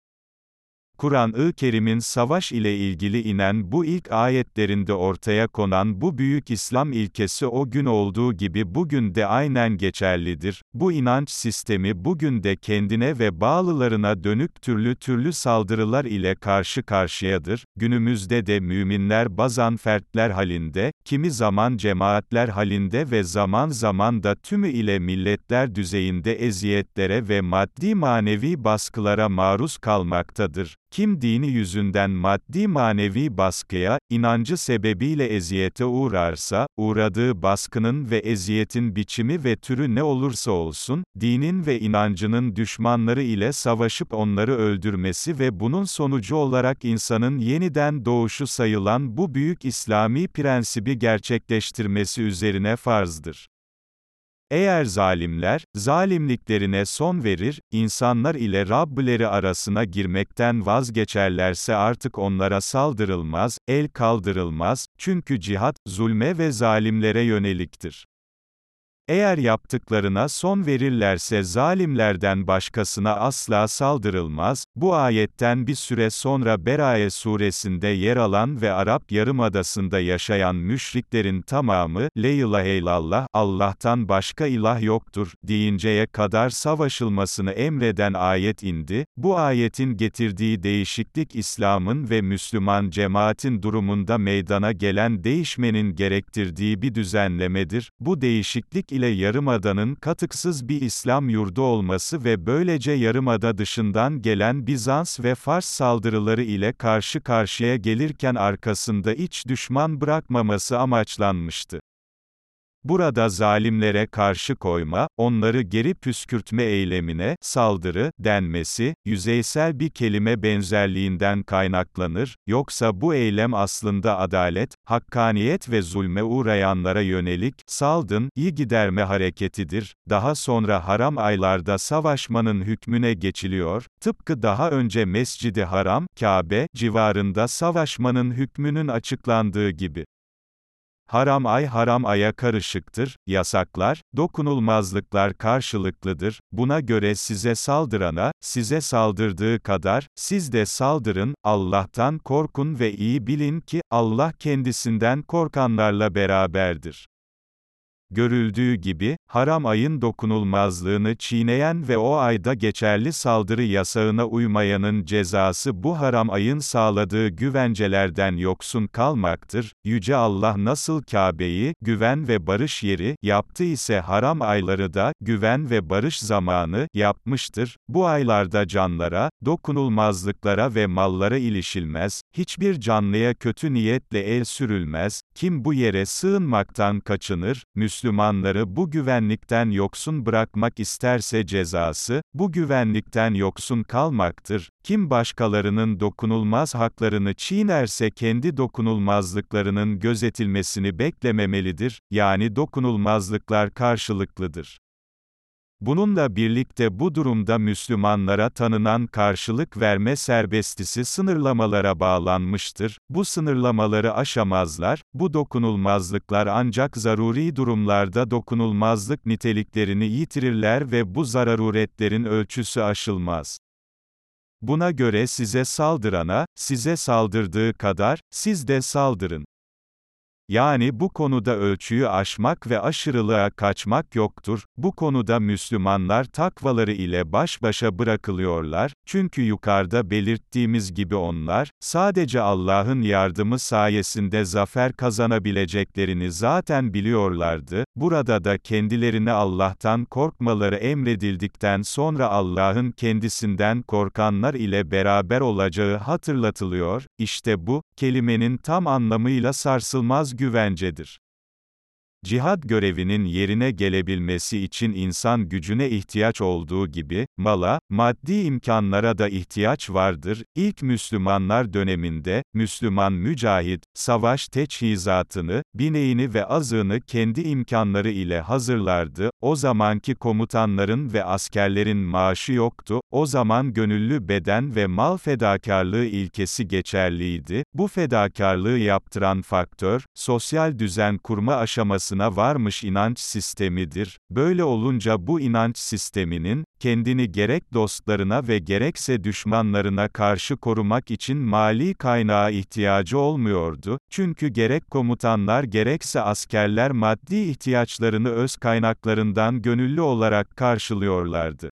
Kur'an-ı Kerim'in savaş ile ilgili inen bu ilk ayetlerinde ortaya konan bu büyük İslam ilkesi o gün olduğu gibi bugün de aynen geçerlidir. Bu inanç sistemi bugün de kendine ve bağlılarına dönük türlü türlü saldırılar ile karşı karşıyadır. Günümüzde de müminler bazan fertler halinde, kimi zaman cemaatler halinde ve zaman zaman da tümü ile milletler düzeyinde eziyetlere ve maddi manevi baskılara maruz kalmaktadır. Kim dini yüzünden maddi manevi baskıya, inancı sebebiyle eziyete uğrarsa, uğradığı baskının ve eziyetin biçimi ve türü ne olursa olsun, dinin ve inancının düşmanları ile savaşıp onları öldürmesi ve bunun sonucu olarak insanın yeniden doğuşu sayılan bu büyük İslami prensibi gerçekleştirmesi üzerine farzdır. Eğer zalimler, zalimliklerine son verir, insanlar ile Rabbileri arasına girmekten vazgeçerlerse artık onlara saldırılmaz, el kaldırılmaz, çünkü cihat, zulme ve zalimlere yöneliktir. Eğer yaptıklarına son verirlerse zalimlerden başkasına asla saldırılmaz, bu ayetten bir süre sonra Beraye suresinde yer alan ve Arap Yarımadası'nda yaşayan müşriklerin tamamı, Le ilahe illallah, Allah'tan başka ilah yoktur, deyinceye kadar savaşılmasını emreden ayet indi, bu ayetin getirdiği değişiklik İslam'ın ve Müslüman cemaatin durumunda meydana gelen değişmenin gerektirdiği bir düzenlemedir, bu değişiklik ile Yarımada'nın katıksız bir İslam yurdu olması ve böylece Yarımada dışından gelen Bizans ve Fars saldırıları ile karşı karşıya gelirken arkasında iç düşman bırakmaması amaçlanmıştı. Burada zalimlere karşı koyma, onları geri püskürtme eylemine, saldırı, denmesi, yüzeysel bir kelime benzerliğinden kaynaklanır, yoksa bu eylem aslında adalet, hakkaniyet ve zulme uğrayanlara yönelik, saldın, iyi giderme hareketidir. Daha sonra haram aylarda savaşmanın hükmüne geçiliyor, tıpkı daha önce Mescidi Haram, Kabe, civarında savaşmanın hükmünün açıklandığı gibi. Haram ay haram aya karışıktır, yasaklar, dokunulmazlıklar karşılıklıdır, buna göre size saldırana, size saldırdığı kadar, siz de saldırın, Allah'tan korkun ve iyi bilin ki, Allah kendisinden korkanlarla beraberdir. Görüldüğü gibi, haram ayın dokunulmazlığını çiğneyen ve o ayda geçerli saldırı yasağına uymayanın cezası bu haram ayın sağladığı güvencelerden yoksun kalmaktır. Yüce Allah nasıl Kabe'yi, güven ve barış yeri, yaptı ise haram ayları da, güven ve barış zamanı, yapmıştır. Bu aylarda canlara, dokunulmazlıklara ve mallara ilişilmez, hiçbir canlıya kötü niyetle el sürülmez, kim bu yere sığınmaktan kaçınır, Müslümanları bu güvenlikten yoksun bırakmak isterse cezası, bu güvenlikten yoksun kalmaktır. Kim başkalarının dokunulmaz haklarını çiğnerse kendi dokunulmazlıklarının gözetilmesini beklememelidir, yani dokunulmazlıklar karşılıklıdır. Bununla birlikte bu durumda Müslümanlara tanınan karşılık verme serbestisi sınırlamalara bağlanmıştır. Bu sınırlamaları aşamazlar, bu dokunulmazlıklar ancak zaruri durumlarda dokunulmazlık niteliklerini yitirirler ve bu zararuretlerin ölçüsü aşılmaz. Buna göre size saldırana, size saldırdığı kadar, siz de saldırın. Yani bu konuda ölçüyü aşmak ve aşırılığa kaçmak yoktur, bu konuda Müslümanlar takvaları ile baş başa bırakılıyorlar, çünkü yukarıda belirttiğimiz gibi onlar, sadece Allah'ın yardımı sayesinde zafer kazanabileceklerini zaten biliyorlardı, burada da kendilerine Allah'tan korkmaları emredildikten sonra Allah'ın kendisinden korkanlar ile beraber olacağı hatırlatılıyor, işte bu, kelimenin tam anlamıyla sarsılmaz güvencedir. Cihad görevinin yerine gelebilmesi için insan gücüne ihtiyaç olduğu gibi, mala, maddi imkanlara da ihtiyaç vardır. İlk Müslümanlar döneminde, Müslüman mücahit, savaş teçhizatını, bineğini ve azığını kendi imkanları ile hazırlardı. O zamanki komutanların ve askerlerin maaşı yoktu. O zaman gönüllü beden ve mal fedakarlığı ilkesi geçerliydi. Bu fedakarlığı yaptıran faktör, sosyal düzen kurma aşaması noktasına varmış inanç sistemidir. Böyle olunca bu inanç sisteminin, kendini gerek dostlarına ve gerekse düşmanlarına karşı korumak için mali kaynağa ihtiyacı olmuyordu, çünkü gerek komutanlar gerekse askerler maddi ihtiyaçlarını öz kaynaklarından gönüllü olarak karşılıyorlardı.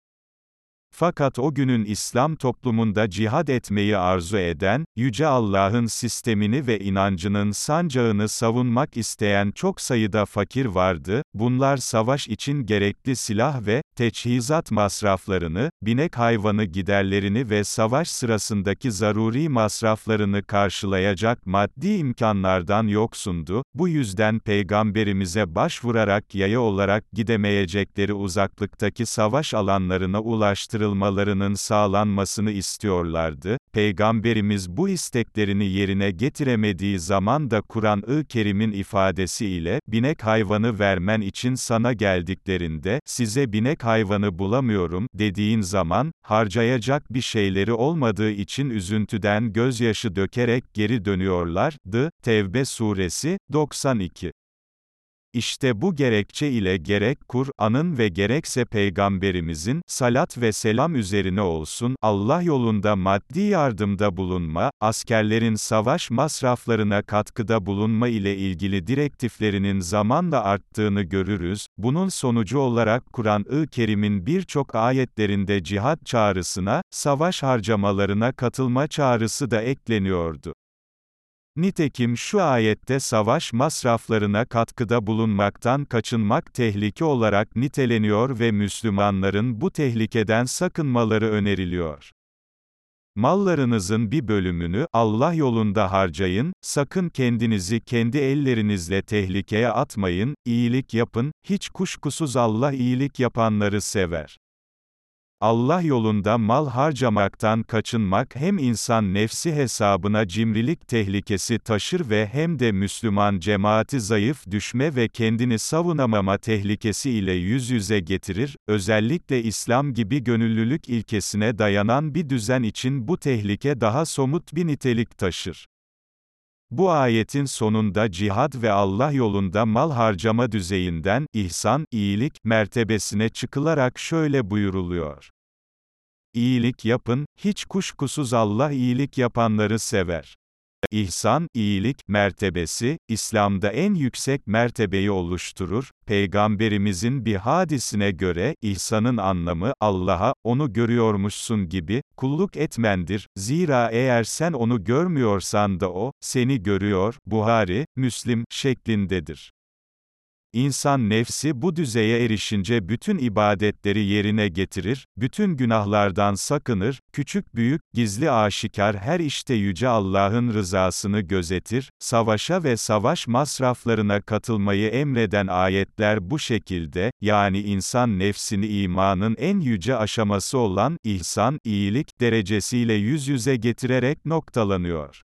Fakat o günün İslam toplumunda cihad etmeyi arzu eden, Yüce Allah'ın sistemini ve inancının sancağını savunmak isteyen çok sayıda fakir vardı, bunlar savaş için gerekli silah ve, teçhizat masraflarını, binek hayvanı giderlerini ve savaş sırasındaki zaruri masraflarını karşılayacak maddi imkanlardan yoksundu, bu yüzden Peygamberimize başvurarak yaya olarak gidemeyecekleri uzaklıktaki savaş alanlarına ulaştırılmışlardı ulaştırılmalarının sağlanmasını istiyorlardı. Peygamberimiz bu isteklerini yerine getiremediği zaman da Kur'an-ı Kerim'in ifadesiyle, binek hayvanı vermen için sana geldiklerinde, size binek hayvanı bulamıyorum, dediğin zaman, harcayacak bir şeyleri olmadığı için üzüntüden gözyaşı dökerek geri dönüyorlardı. Tevbe suresi, 92 işte bu gerekçe ile gerek Kur'an'ın ve gerekse Peygamberimizin, salat ve selam üzerine olsun, Allah yolunda maddi yardımda bulunma, askerlerin savaş masraflarına katkıda bulunma ile ilgili direktiflerinin zamanla arttığını görürüz, bunun sonucu olarak Kur'an-ı Kerim'in birçok ayetlerinde cihat çağrısına, savaş harcamalarına katılma çağrısı da ekleniyordu. Nitekim şu ayette savaş masraflarına katkıda bulunmaktan kaçınmak tehlike olarak niteleniyor ve Müslümanların bu tehlikeden sakınmaları öneriliyor. Mallarınızın bir bölümünü, Allah yolunda harcayın, sakın kendinizi kendi ellerinizle tehlikeye atmayın, iyilik yapın, hiç kuşkusuz Allah iyilik yapanları sever. Allah yolunda mal harcamaktan kaçınmak hem insan nefsi hesabına cimrilik tehlikesi taşır ve hem de Müslüman cemaati zayıf düşme ve kendini savunamama tehlikesi ile yüz yüze getirir, özellikle İslam gibi gönüllülük ilkesine dayanan bir düzen için bu tehlike daha somut bir nitelik taşır. Bu ayetin sonunda cihad ve Allah yolunda mal harcama düzeyinden, ihsan, iyilik, mertebesine çıkılarak şöyle buyuruluyor. İyilik yapın, hiç kuşkusuz Allah iyilik yapanları sever. İhsan, iyilik, mertebesi, İslam'da en yüksek mertebeyi oluşturur. Peygamberimizin bir hadisine göre, ihsanın anlamı, Allah'a, onu görüyormuşsun gibi, kulluk etmendir. Zira eğer sen onu görmüyorsan da o, seni görüyor, Buhari, Müslim, şeklindedir. İnsan nefsi bu düzeye erişince bütün ibadetleri yerine getirir, bütün günahlardan sakınır, küçük büyük, gizli aşikar her işte Yüce Allah'ın rızasını gözetir, savaşa ve savaş masraflarına katılmayı emreden ayetler bu şekilde, yani insan nefsini imanın en yüce aşaması olan, ihsan, iyilik, derecesiyle yüz yüze getirerek noktalanıyor.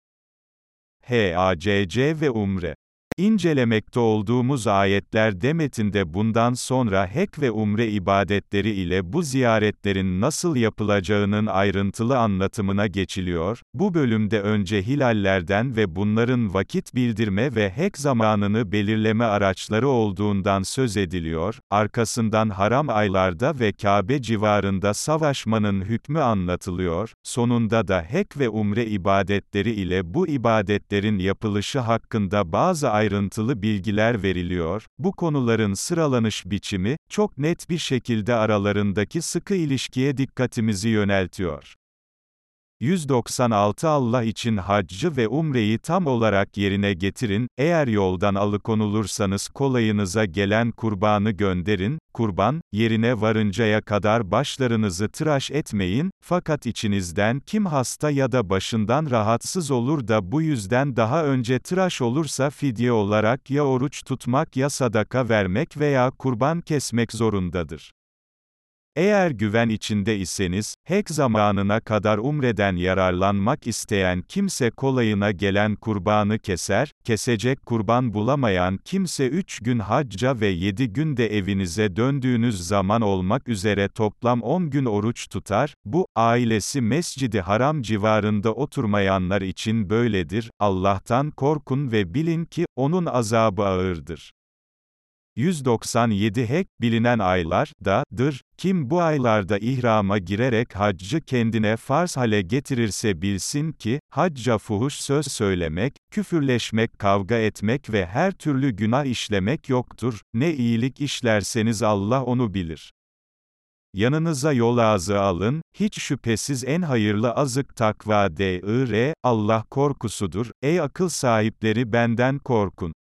HACC ve Umre İncelemekte olduğumuz ayetler demetinde bundan sonra hek ve umre ibadetleri ile bu ziyaretlerin nasıl yapılacağının ayrıntılı anlatımına geçiliyor. Bu bölümde önce hilallerden ve bunların vakit bildirme ve hek zamanını belirleme araçları olduğundan söz ediliyor. Arkasından haram aylarda ve Kabe civarında savaşmanın hükmü anlatılıyor. Sonunda da hek ve umre ibadetleri ile bu ibadetlerin yapılışı hakkında bazı ayrıntılar ayrıntılı bilgiler veriliyor, bu konuların sıralanış biçimi, çok net bir şekilde aralarındaki sıkı ilişkiye dikkatimizi yöneltiyor. 196 Allah için haccı ve umreyi tam olarak yerine getirin, eğer yoldan alıkonulursanız kolayınıza gelen kurbanı gönderin, kurban, yerine varıncaya kadar başlarınızı tıraş etmeyin, fakat içinizden kim hasta ya da başından rahatsız olur da bu yüzden daha önce tıraş olursa fidye olarak ya oruç tutmak ya sadaka vermek veya kurban kesmek zorundadır. Eğer güven içinde iseniz, hek zamanına kadar umreden yararlanmak isteyen kimse kolayına gelen kurbanı keser, kesecek kurban bulamayan kimse 3 gün hacca ve 7 günde evinize döndüğünüz zaman olmak üzere toplam 10 gün oruç tutar, bu, ailesi Mescidi Haram civarında oturmayanlar için böyledir, Allah'tan korkun ve bilin ki, onun azabı ağırdır. 197 Hek, bilinen aylar, da, dır. Kim bu aylarda ihrama girerek haccı kendine farz hale getirirse bilsin ki, hacca fuhuş söz söylemek, küfürleşmek, kavga etmek ve her türlü günah işlemek yoktur. Ne iyilik işlerseniz Allah onu bilir. Yanınıza yol ağzı alın, hiç şüphesiz en hayırlı azık takva dir, Allah korkusudur, ey akıl sahipleri benden korkun.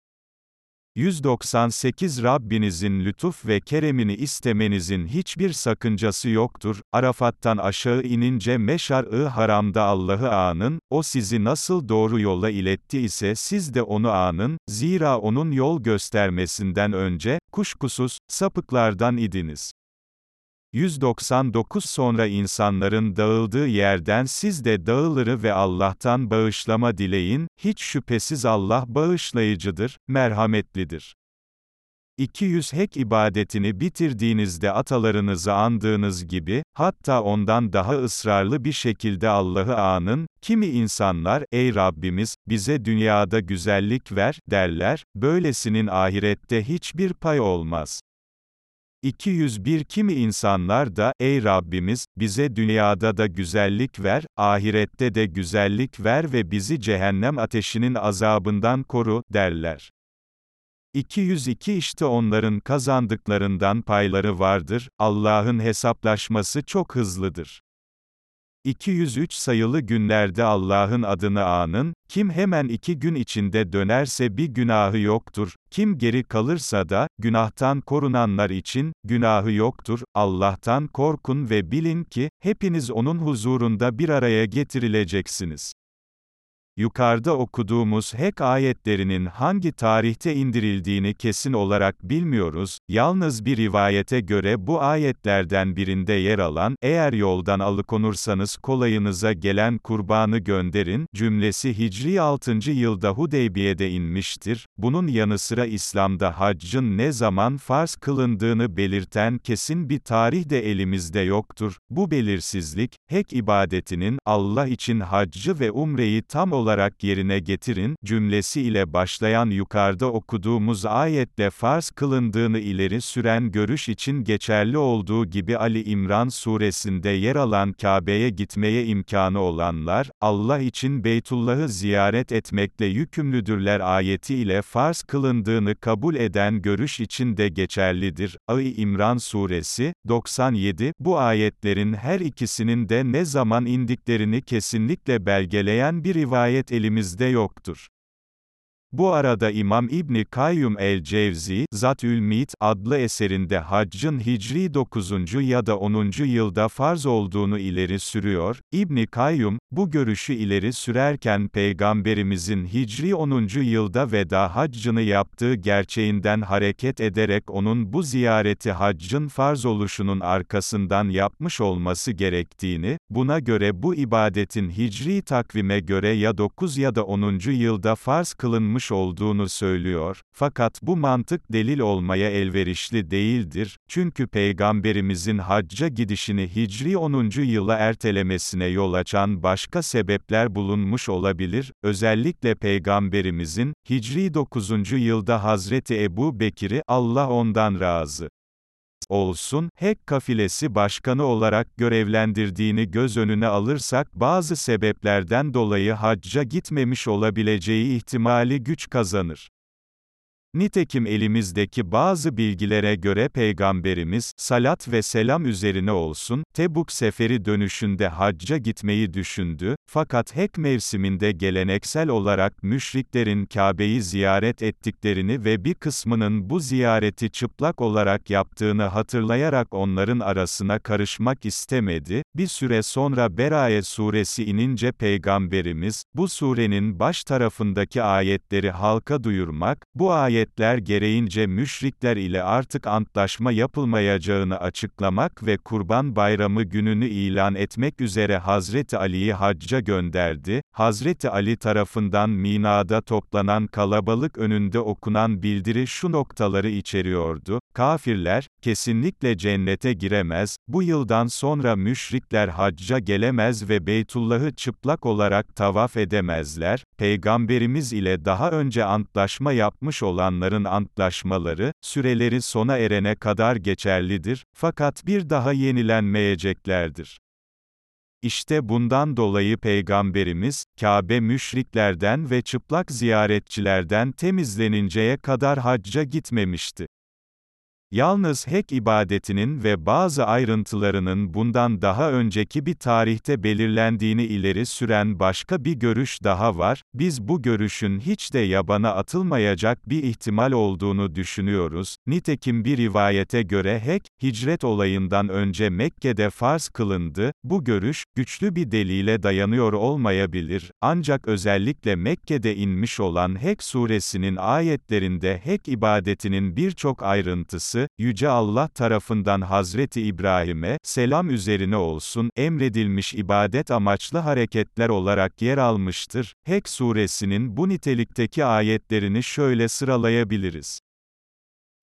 198 Rabbinizin lütuf ve keremini istemenizin hiçbir sakıncası yoktur. Arafat'tan aşağı inince Meşar-ı Haram'da Allah'ı anın, o sizi nasıl doğru yola iletti ise siz de onu anın, zira onun yol göstermesinden önce, kuşkusuz, sapıklardan idiniz. 199 Sonra insanların dağıldığı yerden siz de dağılırı ve Allah'tan bağışlama dileyin, hiç şüphesiz Allah bağışlayıcıdır, merhametlidir. 200 Hek ibadetini bitirdiğinizde atalarınızı andığınız gibi, hatta ondan daha ısrarlı bir şekilde Allah'ı anın, kimi insanlar, ey Rabbimiz, bize dünyada güzellik ver, derler, böylesinin ahirette hiçbir pay olmaz. 201 Kimi insanlar da, ey Rabbimiz, bize dünyada da güzellik ver, ahirette de güzellik ver ve bizi cehennem ateşinin azabından koru, derler. 202 İşte onların kazandıklarından payları vardır, Allah'ın hesaplaşması çok hızlıdır. 203 sayılı günlerde Allah'ın adını anın, kim hemen iki gün içinde dönerse bir günahı yoktur, kim geri kalırsa da, günahtan korunanlar için, günahı yoktur, Allah'tan korkun ve bilin ki, hepiniz O'nun huzurunda bir araya getirileceksiniz. Yukarıda okuduğumuz Hek ayetlerinin hangi tarihte indirildiğini kesin olarak bilmiyoruz, yalnız bir rivayete göre bu ayetlerden birinde yer alan, eğer yoldan alıkonursanız kolayınıza gelen kurbanı gönderin, cümlesi Hicri 6. yılda Hudeybiye'de inmiştir, bunun yanı sıra İslam'da haccın ne zaman farz kılındığını belirten kesin bir tarih de elimizde yoktur, bu belirsizlik, Hek ibadetinin, Allah için haccı ve umreyi tam olarak olarak yerine getirin, cümlesi ile başlayan yukarıda okuduğumuz ayetle farz kılındığını ileri süren görüş için geçerli olduğu gibi Ali İmran suresinde yer alan Kabe'ye gitmeye imkanı olanlar, Allah için Beytullah'ı ziyaret etmekle yükümlüdürler ayeti ile farz kılındığını kabul eden görüş için de geçerlidir. Ali İmran suresi, 97, bu ayetlerin her ikisinin de ne zaman indiklerini kesinlikle belgeleyen bir rivayet ayet elimizde yoktur. Bu arada İmam İbni Kayyum el-Cevzi, Zatül Mit adlı eserinde haccın Hicri 9. ya da 10. yılda farz olduğunu ileri sürüyor. İbni Kayyum, bu görüşü ileri sürerken Peygamberimizin Hicri 10. yılda veda haccını yaptığı gerçeğinden hareket ederek onun bu ziyareti haccın farz oluşunun arkasından yapmış olması gerektiğini, buna göre bu ibadetin Hicri takvime göre ya 9 ya da 10. yılda farz kılınmış yapmış olduğunu söylüyor, fakat bu mantık delil olmaya elverişli değildir, çünkü Peygamberimizin hacca gidişini Hicri 10. yıla ertelemesine yol açan başka sebepler bulunmuş olabilir, özellikle Peygamberimizin, Hicri 9. yılda Hazreti Ebu Bekir'i, Allah ondan razı olsun, Hek kafilesi başkanı olarak görevlendirdiğini göz önüne alırsak bazı sebeplerden dolayı hacca gitmemiş olabileceği ihtimali güç kazanır. Nitekim elimizdeki bazı bilgilere göre Peygamberimiz, salat ve selam üzerine olsun, Tebuk seferi dönüşünde hacca gitmeyi düşündü, fakat Hek mevsiminde geleneksel olarak müşriklerin Kabe'yi ziyaret ettiklerini ve bir kısmının bu ziyareti çıplak olarak yaptığını hatırlayarak onların arasına karışmak istemedi, bir süre sonra Beraye suresi inince Peygamberimiz, bu surenin baş tarafındaki ayetleri halka duyurmak, bu ayet ayetler gereğince müşrikler ile artık antlaşma yapılmayacağını açıklamak ve Kurban Bayramı gününü ilan etmek üzere Hazreti Ali'yi hacca gönderdi. Hazreti Ali tarafından Mina'da toplanan kalabalık önünde okunan bildiri şu noktaları içeriyordu. Kafirler, kesinlikle cennete giremez, bu yıldan sonra müşrikler hacca gelemez ve Beytullah'ı çıplak olarak tavaf edemezler, Peygamberimiz ile daha önce antlaşma yapmış olan Müslümanların antlaşmaları, süreleri sona erene kadar geçerlidir, fakat bir daha yenilenmeyeceklerdir. İşte bundan dolayı Peygamberimiz, Kabe müşriklerden ve çıplak ziyaretçilerden temizleninceye kadar hacca gitmemişti. Yalnız hek ibadetinin ve bazı ayrıntılarının bundan daha önceki bir tarihte belirlendiğini ileri süren başka bir görüş daha var, biz bu görüşün hiç de yabana atılmayacak bir ihtimal olduğunu düşünüyoruz, nitekim bir rivayete göre hek, hicret olayından önce Mekke'de farz kılındı, bu görüş, güçlü bir delile dayanıyor olmayabilir, ancak özellikle Mekke'de inmiş olan Hek suresinin ayetlerinde hek ibadetinin birçok ayrıntısı, olması, Yüce Allah tarafından Hazreti İbrahim'e, selam üzerine olsun, emredilmiş ibadet amaçlı hareketler olarak yer almıştır. Hek suresinin bu nitelikteki ayetlerini şöyle sıralayabiliriz.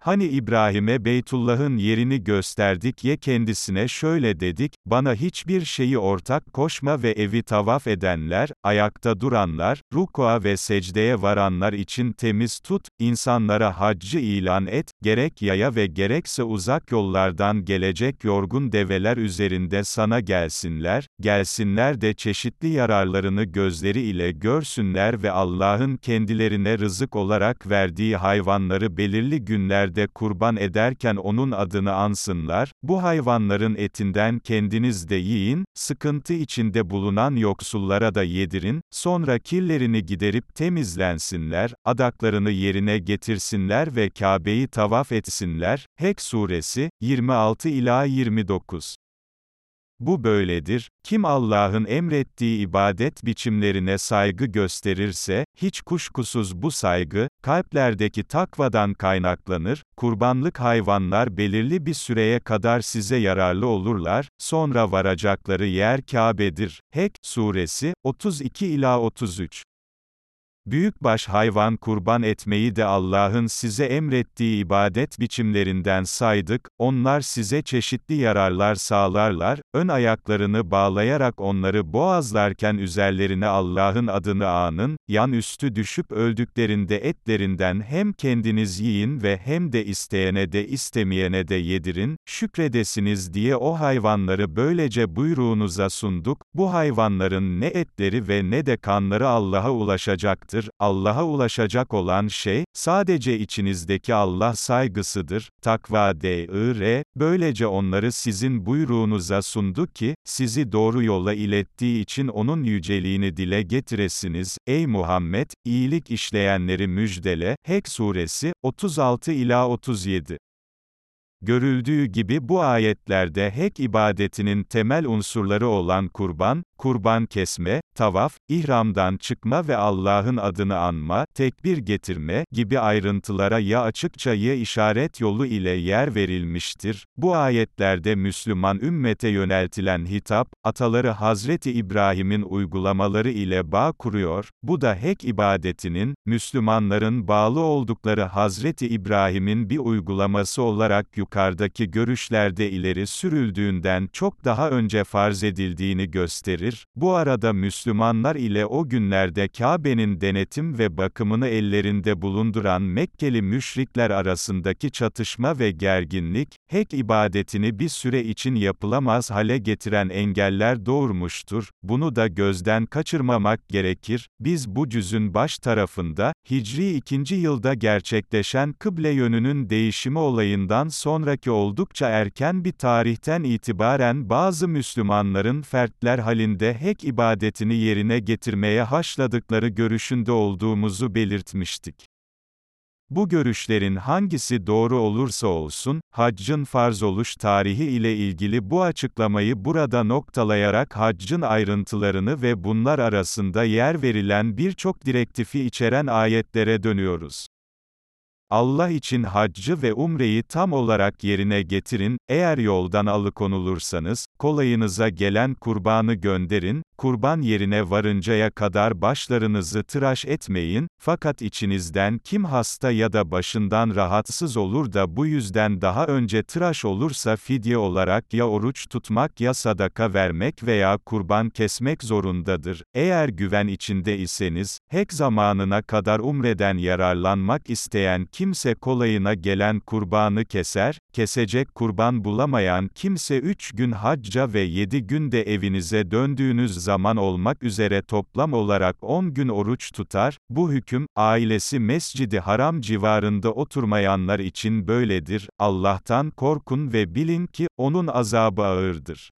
Hani İbrahim'e Beytullah'ın yerini gösterdik ye kendisine şöyle dedik, bana hiçbir şeyi ortak koşma ve evi tavaf edenler, ayakta duranlar, rukua ve secdeye varanlar için temiz tut, insanlara haccı ilan et, gerek yaya ve gerekse uzak yollardan gelecek yorgun develer üzerinde sana gelsinler, gelsinler de çeşitli yararlarını gözleri ile görsünler ve Allah'ın kendilerine rızık olarak verdiği hayvanları belirli günlerde yerde kurban ederken onun adını ansınlar, bu hayvanların etinden kendiniz de yiyin, sıkıntı içinde bulunan yoksullara da yedirin, sonra kirlerini giderip temizlensinler, adaklarını yerine getirsinler ve Kabe'yi tavaf etsinler. Hek Suresi, 26 ila 29 bu böyledir, kim Allah'ın emrettiği ibadet biçimlerine saygı gösterirse, hiç kuşkusuz bu saygı, kalplerdeki takvadan kaynaklanır, kurbanlık hayvanlar belirli bir süreye kadar size yararlı olurlar, sonra varacakları yer Kabe'dir. Hek, Suresi, 32 ila 33 Büyükbaş hayvan kurban etmeyi de Allah'ın size emrettiği ibadet biçimlerinden saydık, onlar size çeşitli yararlar sağlarlar, ön ayaklarını bağlayarak onları boğazlarken üzerlerine Allah'ın adını anın, yan üstü düşüp öldüklerinde etlerinden hem kendiniz yiyin ve hem de isteyene de istemeyene de yedirin, şükredesiniz diye o hayvanları böylece buyruğunuza sunduk, bu hayvanların ne etleri ve ne de kanları Allah'a ulaşacaktır olacaktır. Allah'a ulaşacak olan şey, sadece içinizdeki Allah saygısıdır. Takva d.i.r. Böylece onları sizin buyruğunuza sundu ki, sizi doğru yola ilettiği için onun yüceliğini dile getiresiniz. Ey Muhammed, iyilik işleyenleri müjdele. Hek suresi, 36 ila 37 Görüldüğü gibi bu ayetlerde hek ibadetinin temel unsurları olan kurban, kurban kesme, tavaf, ihramdan çıkma ve Allah'ın adını anma, tekbir getirme gibi ayrıntılara ya açıkça ya işaret yolu ile yer verilmiştir. Bu ayetlerde Müslüman ümmete yöneltilen hitap, ataları Hazreti İbrahim'in uygulamaları ile bağ kuruyor, bu da hek ibadetinin, Müslümanların bağlı oldukları Hazreti İbrahim'in bir uygulaması olarak yukarıdaki görüşlerde ileri sürüldüğünden çok daha önce farz edildiğini gösterir. Bu arada Müslümanlar ile o günlerde Kabe'nin denetim ve bakımını ellerinde bulunduran Mekkeli müşrikler arasındaki çatışma ve gerginlik, hek ibadetini bir süre için yapılamaz hale getiren engeller doğurmuştur. Bunu da gözden kaçırmamak gerekir. Biz bu cüzün baş tarafında, Hicri 2. yılda gerçekleşen kıble yönünün değişimi olayından sonraki oldukça erken bir tarihten itibaren bazı Müslümanların fertler halinde hek ibadetini yerine getirmeye haşladıkları görüşünde olduğumuzu belirtmiştik. Bu görüşlerin hangisi doğru olursa olsun, haccın farz oluş tarihi ile ilgili bu açıklamayı burada noktalayarak haccın ayrıntılarını ve bunlar arasında yer verilen birçok direktifi içeren ayetlere dönüyoruz. Allah için haccı ve umreyi tam olarak yerine getirin, eğer yoldan alıkonulursanız, kolayınıza gelen kurbanı gönderin, kurban yerine varıncaya kadar başlarınızı tıraş etmeyin, fakat içinizden kim hasta ya da başından rahatsız olur da bu yüzden daha önce tıraş olursa fidye olarak ya oruç tutmak ya sadaka vermek veya kurban kesmek zorundadır. Eğer güven içinde iseniz, hek zamanına kadar umreden yararlanmak isteyen kimse kolayına gelen kurbanı keser, kesecek kurban bulamayan kimse üç gün hacca ve yedi günde evinize döndüğünüz zaman olmak üzere toplam olarak on gün oruç tutar, bu hüküm, ailesi Mescidi Haram civarında oturmayanlar için böyledir, Allah'tan korkun ve bilin ki, onun azabı ağırdır.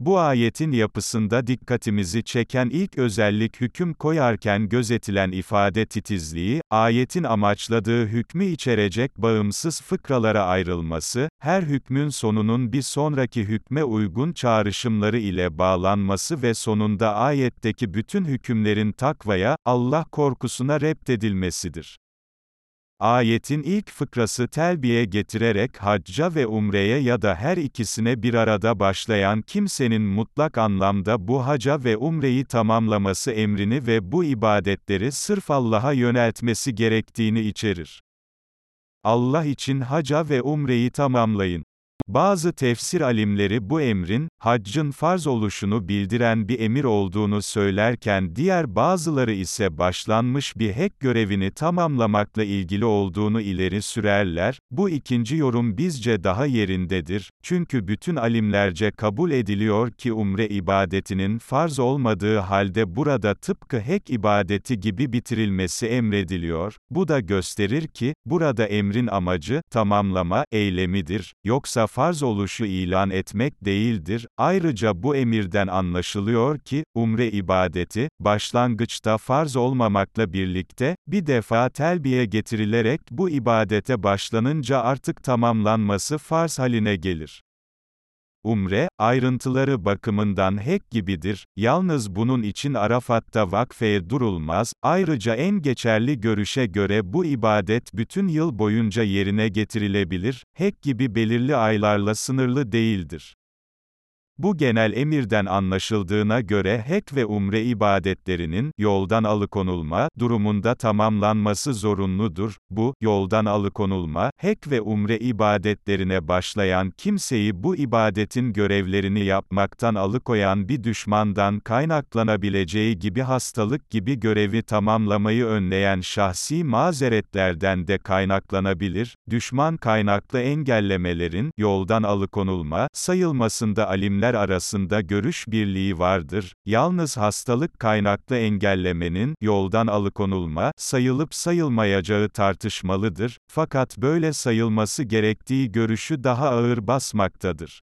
Bu ayetin yapısında dikkatimizi çeken ilk özellik hüküm koyarken gözetilen ifade titizliği, ayetin amaçladığı hükmü içerecek bağımsız fıkralara ayrılması, her hükmün sonunun bir sonraki hükme uygun çağrışımları ile bağlanması ve sonunda ayetteki bütün hükümlerin takvaya, Allah korkusuna reptedilmesidir. Ayetin ilk fıkrası telbiye getirerek hacca ve umreye ya da her ikisine bir arada başlayan kimsenin mutlak anlamda bu haca ve umreyi tamamlaması emrini ve bu ibadetleri sırf Allah'a yöneltmesi gerektiğini içerir. Allah için haca ve umreyi tamamlayın. Bazı tefsir alimleri bu emrin, haccın farz oluşunu bildiren bir emir olduğunu söylerken diğer bazıları ise başlanmış bir hek görevini tamamlamakla ilgili olduğunu ileri sürerler, bu ikinci yorum bizce daha yerindedir, çünkü bütün alimlerce kabul ediliyor ki umre ibadetinin farz olmadığı halde burada tıpkı hek ibadeti gibi bitirilmesi emrediliyor, bu da gösterir ki, burada emrin amacı, tamamlama, eylemidir, yoksa farz oluşu ilan etmek değildir. Ayrıca bu emirden anlaşılıyor ki, umre ibadeti, başlangıçta farz olmamakla birlikte, bir defa telbiye getirilerek bu ibadete başlanınca artık tamamlanması farz haline gelir. Umre, ayrıntıları bakımından hek gibidir, yalnız bunun için Arafat'ta vakfeye durulmaz, ayrıca en geçerli görüşe göre bu ibadet bütün yıl boyunca yerine getirilebilir, hek gibi belirli aylarla sınırlı değildir. Bu genel emirden anlaşıldığına göre hek ve umre ibadetlerinin, yoldan alıkonulma, durumunda tamamlanması zorunludur. Bu, yoldan alıkonulma, hek ve umre ibadetlerine başlayan kimseyi bu ibadetin görevlerini yapmaktan alıkoyan bir düşmandan kaynaklanabileceği gibi hastalık gibi görevi tamamlamayı önleyen şahsi mazeretlerden de kaynaklanabilir. Düşman kaynaklı engellemelerin, yoldan alıkonulma, sayılmasında alimler alimler arasında görüş birliği vardır, yalnız hastalık kaynaklı engellemenin, yoldan alıkonulma, sayılıp sayılmayacağı tartışmalıdır, fakat böyle sayılması gerektiği görüşü daha ağır basmaktadır.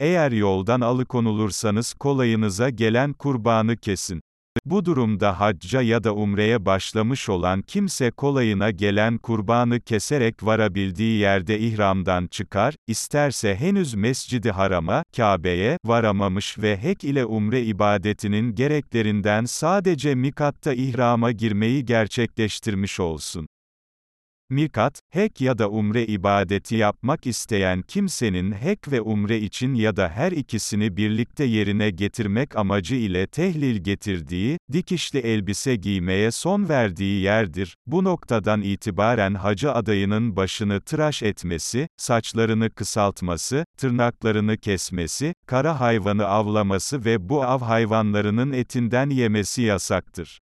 Eğer yoldan alıkonulursanız kolayınıza gelen kurbanı kesin. Bu durumda hacca ya da umreye başlamış olan kimse kolayına gelen kurbanı keserek varabildiği yerde ihramdan çıkar, isterse henüz Mescidi Haram'a, Kabe'ye, varamamış ve hek ile umre ibadetinin gereklerinden sadece mikatta ihrama girmeyi gerçekleştirmiş olsun. Mikat, hek ya da umre ibadeti yapmak isteyen kimsenin hek ve umre için ya da her ikisini birlikte yerine getirmek amacı ile tehlil getirdiği, dikişli elbise giymeye son verdiği yerdir. Bu noktadan itibaren hacı adayının başını tıraş etmesi, saçlarını kısaltması, tırnaklarını kesmesi, kara hayvanı avlaması ve bu av hayvanlarının etinden yemesi yasaktır.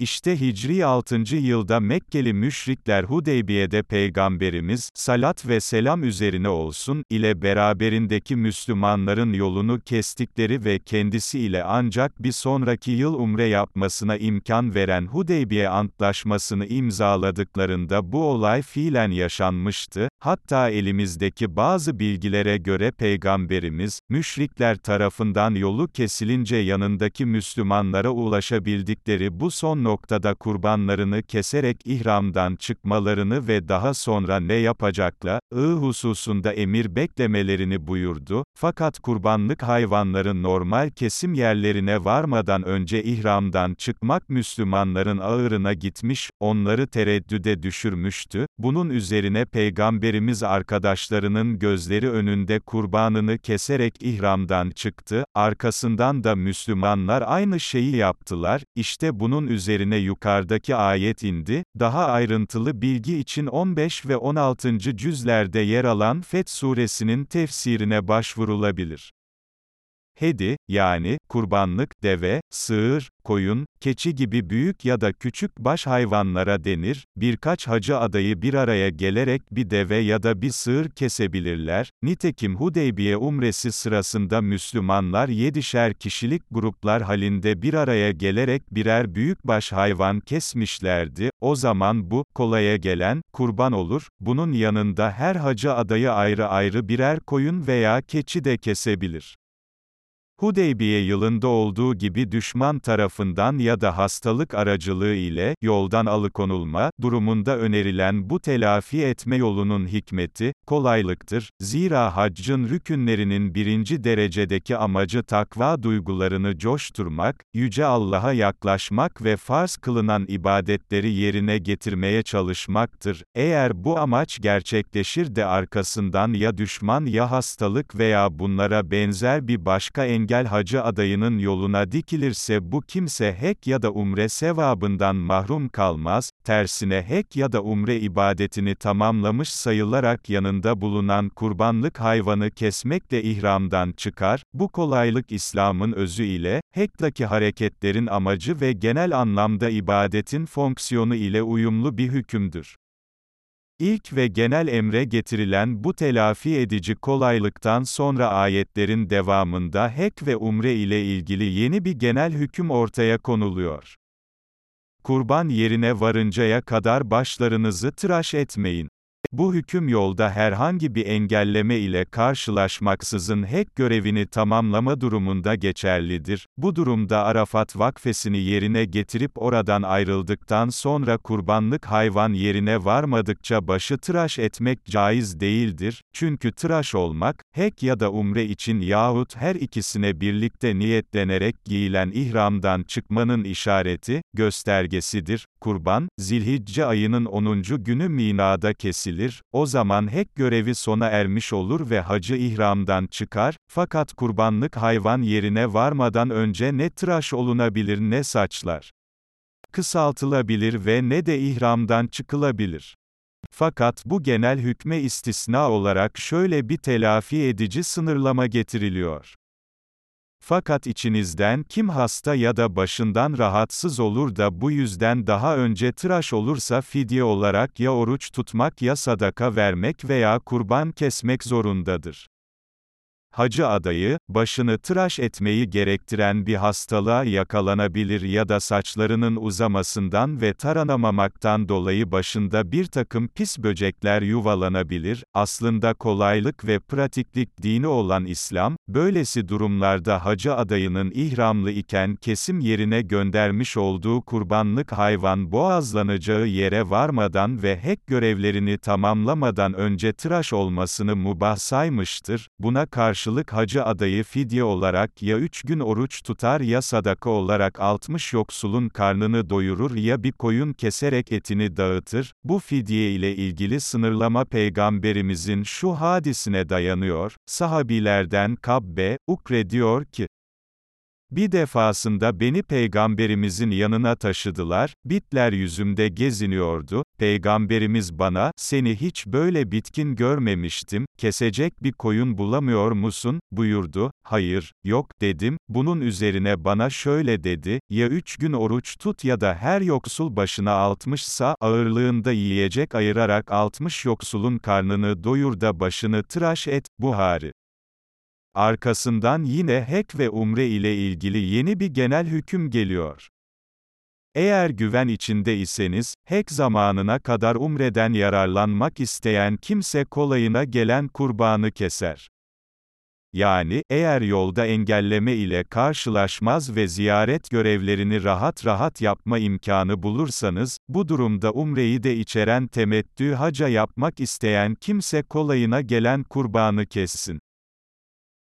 İşte Hicri 6. yılda Mekkeli müşrikler Hudeybiye'de Peygamberimiz, salat ve selam üzerine olsun, ile beraberindeki Müslümanların yolunu kestikleri ve kendisi ile ancak bir sonraki yıl umre yapmasına imkan veren Hudeybiye Antlaşmasını imzaladıklarında bu olay fiilen yaşanmıştı, hatta elimizdeki bazı bilgilere göre Peygamberimiz, müşrikler tarafından yolu kesilince yanındaki Müslümanlara ulaşabildikleri bu son noktada kurbanlarını keserek ihramdan çıkmalarını ve daha sonra ne yapacakla, ı hususunda emir beklemelerini buyurdu, fakat kurbanlık hayvanların normal kesim yerlerine varmadan önce ihramdan çıkmak Müslümanların ağırına gitmiş, onları tereddüde düşürmüştü, bunun üzerine Peygamberimiz arkadaşlarının gözleri önünde kurbanını keserek ihramdan çıktı, arkasından da Müslümanlar aynı şeyi yaptılar, işte bunun üzerine yukarıdaki ayet indi, daha ayrıntılı bilgi için 15 ve 16. cüzlerde yer alan Feth suresinin tefsirine başvurulabilir. Hedi, yani, kurbanlık, deve, sığır, koyun, keçi gibi büyük ya da küçük baş hayvanlara denir, birkaç hacı adayı bir araya gelerek bir deve ya da bir sığır kesebilirler, nitekim Hudeybiye umresi sırasında Müslümanlar yedişer kişilik gruplar halinde bir araya gelerek birer büyük baş hayvan kesmişlerdi, o zaman bu, kolaya gelen, kurban olur, bunun yanında her hacı adayı ayrı ayrı birer koyun veya keçi de kesebilir. Hudeybiye yılında olduğu gibi düşman tarafından ya da hastalık aracılığı ile, yoldan alıkonulma, durumunda önerilen bu telafi etme yolunun hikmeti, kolaylıktır. Zira haccın rükünlerinin birinci derecedeki amacı takva duygularını coşturmak, Yüce Allah'a yaklaşmak ve farz kılınan ibadetleri yerine getirmeye çalışmaktır. Eğer bu amaç gerçekleşir de arkasından ya düşman ya hastalık veya bunlara benzer bir başka engel engel hacı adayının yoluna dikilirse bu kimse hek ya da umre sevabından mahrum kalmaz, tersine hek ya da umre ibadetini tamamlamış sayılarak yanında bulunan kurbanlık hayvanı kesmekle ihramdan çıkar, bu kolaylık İslam'ın özü ile, hektaki hareketlerin amacı ve genel anlamda ibadetin fonksiyonu ile uyumlu bir hükümdür. İlk ve genel emre getirilen bu telafi edici kolaylıktan sonra ayetlerin devamında hek ve umre ile ilgili yeni bir genel hüküm ortaya konuluyor. Kurban yerine varıncaya kadar başlarınızı tıraş etmeyin. Bu hüküm yolda herhangi bir engelleme ile karşılaşmaksızın hek görevini tamamlama durumunda geçerlidir. Bu durumda Arafat vakfesini yerine getirip oradan ayrıldıktan sonra kurbanlık hayvan yerine varmadıkça başı tıraş etmek caiz değildir. Çünkü tıraş olmak, hek ya da umre için yahut her ikisine birlikte niyetlenerek giyilen ihramdan çıkmanın işareti, göstergesidir. Kurban, Zilhicce ayının 10. günü Mina'da kesilir edilir, o zaman hek görevi sona ermiş olur ve hacı ihramdan çıkar, fakat kurbanlık hayvan yerine varmadan önce ne tıraş olunabilir ne saçlar kısaltılabilir ve ne de ihramdan çıkılabilir. Fakat bu genel hükme istisna olarak şöyle bir telafi edici sınırlama getiriliyor. Fakat içinizden kim hasta ya da başından rahatsız olur da bu yüzden daha önce tıraş olursa fidye olarak ya oruç tutmak ya sadaka vermek veya kurban kesmek zorundadır hacı adayı, başını tıraş etmeyi gerektiren bir hastalığa yakalanabilir ya da saçlarının uzamasından ve taranamamaktan dolayı başında bir takım pis böcekler yuvalanabilir, aslında kolaylık ve pratiklik dini olan İslam, böylesi durumlarda hacı adayının ihramlı iken kesim yerine göndermiş olduğu kurbanlık hayvan boğazlanacağı yere varmadan ve hek görevlerini tamamlamadan önce tıraş olmasını mubah saymıştır, buna karşı karşılık hacı adayı fidye olarak ya 3 gün oruç tutar ya sadaka olarak 60 yoksulun karnını doyurur ya bir koyun keserek etini dağıtır. Bu fidye ile ilgili sınırlama peygamberimizin şu hadisine dayanıyor. Sahabilerden Kabbe, Ukre diyor ki, bir defasında beni peygamberimizin yanına taşıdılar, bitler yüzümde geziniyordu, peygamberimiz bana, seni hiç böyle bitkin görmemiştim, kesecek bir koyun bulamıyor musun, buyurdu, hayır, yok, dedim, bunun üzerine bana şöyle dedi, ya üç gün oruç tut ya da her yoksul başına altmışsa, ağırlığında yiyecek ayırarak altmış yoksulun karnını doyur da başını tıraş et, Buhari. Arkasından yine hek ve umre ile ilgili yeni bir genel hüküm geliyor. Eğer güven içinde iseniz, hek zamanına kadar umreden yararlanmak isteyen kimse kolayına gelen kurbanı keser. yani, eğer yolda engelleme ile karşılaşmaz ve ziyaret görevlerini rahat rahat yapma imkanı bulursanız, bu durumda umreyi de içeren temettü haca yapmak isteyen kimse kolayına gelen kurbanı kessin.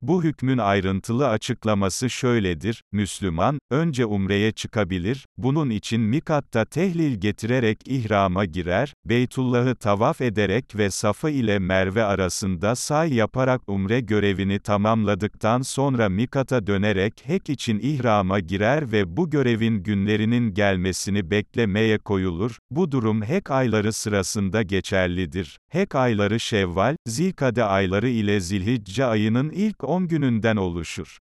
Bu hükmün ayrıntılı açıklaması şöyledir, Müslüman, önce umreye çıkabilir, bunun için mikatta tehlil getirerek ihrama girer, Beytullah'ı tavaf ederek ve Safa ile Merve arasında say yaparak umre görevini tamamladıktan sonra mikata dönerek hek için ihrama girer ve bu görevin günlerinin gelmesini beklemeye koyulur, bu durum hek ayları sırasında geçerlidir. Hek ayları Şevval, Zilkade ayları ile Zilhicce ayının ilk 10 gününden oluşur.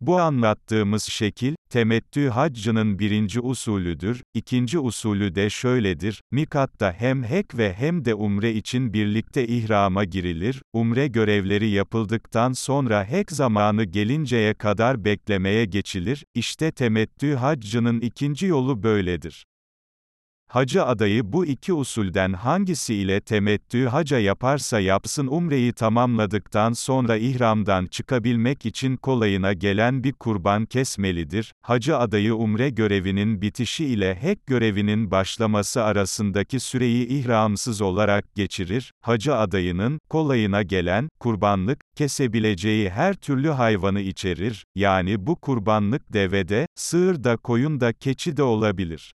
Bu anlattığımız şekil, temettü haccının birinci usulüdür, ikinci usulü de şöyledir, mikatta hem hek ve hem de umre için birlikte ihrama girilir, umre görevleri yapıldıktan sonra hek zamanı gelinceye kadar beklemeye geçilir, işte temettü haccının ikinci yolu böyledir. Hacı adayı bu iki usulden hangisi ile temettü haca yaparsa yapsın umreyi tamamladıktan sonra ihramdan çıkabilmek için kolayına gelen bir kurban kesmelidir. Hacı adayı umre görevinin bitişi ile hek görevinin başlaması arasındaki süreyi ihramsız olarak geçirir. Hacı adayının, kolayına gelen, kurbanlık, kesebileceği her türlü hayvanı içerir, yani bu kurbanlık devede, sığır da koyun da keçi de olabilir.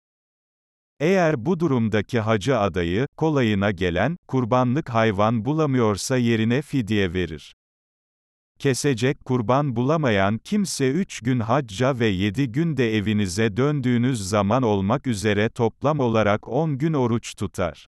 Eğer bu durumdaki hacı adayı, kolayına gelen, kurbanlık hayvan bulamıyorsa yerine fidye verir. Kesecek kurban bulamayan kimse 3 gün hacca ve 7 gün de evinize döndüğünüz zaman olmak üzere toplam olarak 10 gün oruç tutar.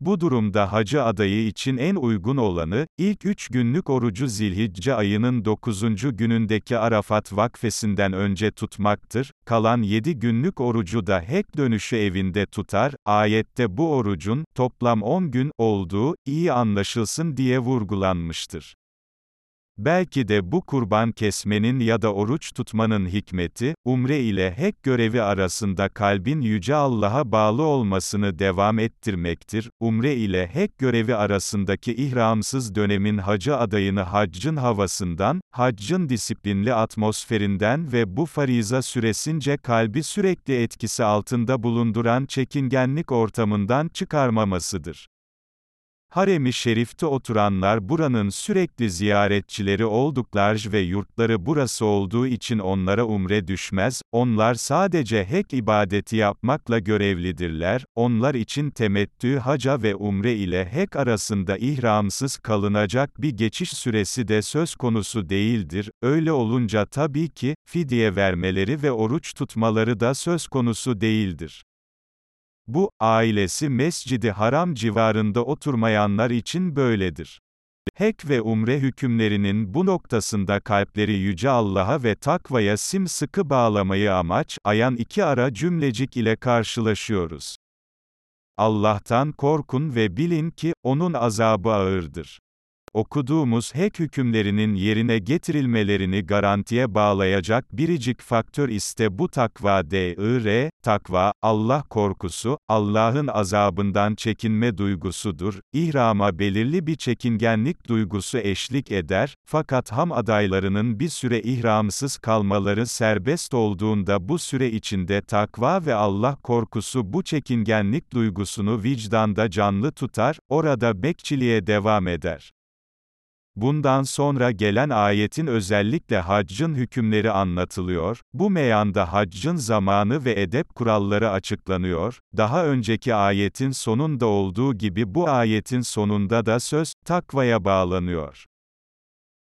Bu durumda hacı adayı için en uygun olanı, ilk üç günlük orucu Zilhicce ayının dokuzuncu günündeki Arafat vakfesinden önce tutmaktır, kalan yedi günlük orucu da hek dönüşü evinde tutar, ayette bu orucun, toplam on gün, olduğu, iyi anlaşılsın diye vurgulanmıştır. Belki de bu kurban kesmenin ya da oruç tutmanın hikmeti, umre ile hek görevi arasında kalbin yüce Allah'a bağlı olmasını devam ettirmektir. Umre ile hek görevi arasındaki ihramsız dönemin hacı adayını haccın havasından, haccın disiplinli atmosferinden ve bu fariza süresince kalbi sürekli etkisi altında bulunduran çekingenlik ortamından çıkarmamasıdır. Harem-i Şerif'te oturanlar buranın sürekli ziyaretçileri olduklar ve yurtları burası olduğu için onlara umre düşmez, onlar sadece hek ibadeti yapmakla görevlidirler, onlar için temettü haca ve umre ile hek arasında ihramsız kalınacak bir geçiş süresi de söz konusu değildir, öyle olunca tabii ki, fidye vermeleri ve oruç tutmaları da söz konusu değildir. Bu, ailesi Mescidi Haram civarında oturmayanlar için böyledir. Hek ve umre hükümlerinin bu noktasında kalpleri Yüce Allah'a ve takvaya simsıkı bağlamayı amaç, ayan iki ara cümlecik ile karşılaşıyoruz. Allah'tan korkun ve bilin ki, O'nun azabı ağırdır. Okuduğumuz hek hükümlerinin yerine getirilmelerini garantiye bağlayacak biricik faktör ise bu takva dir, takva, Allah korkusu, Allah'ın azabından çekinme duygusudur. İhrama belirli bir çekingenlik duygusu eşlik eder, fakat ham adaylarının bir süre ihramsız kalmaları serbest olduğunda bu süre içinde takva ve Allah korkusu bu çekingenlik duygusunu vicdanda canlı tutar, orada bekçiliğe devam eder. Bundan sonra gelen ayetin özellikle haccın hükümleri anlatılıyor, bu meyanda haccın zamanı ve edep kuralları açıklanıyor, daha önceki ayetin sonunda olduğu gibi bu ayetin sonunda da söz, takvaya bağlanıyor.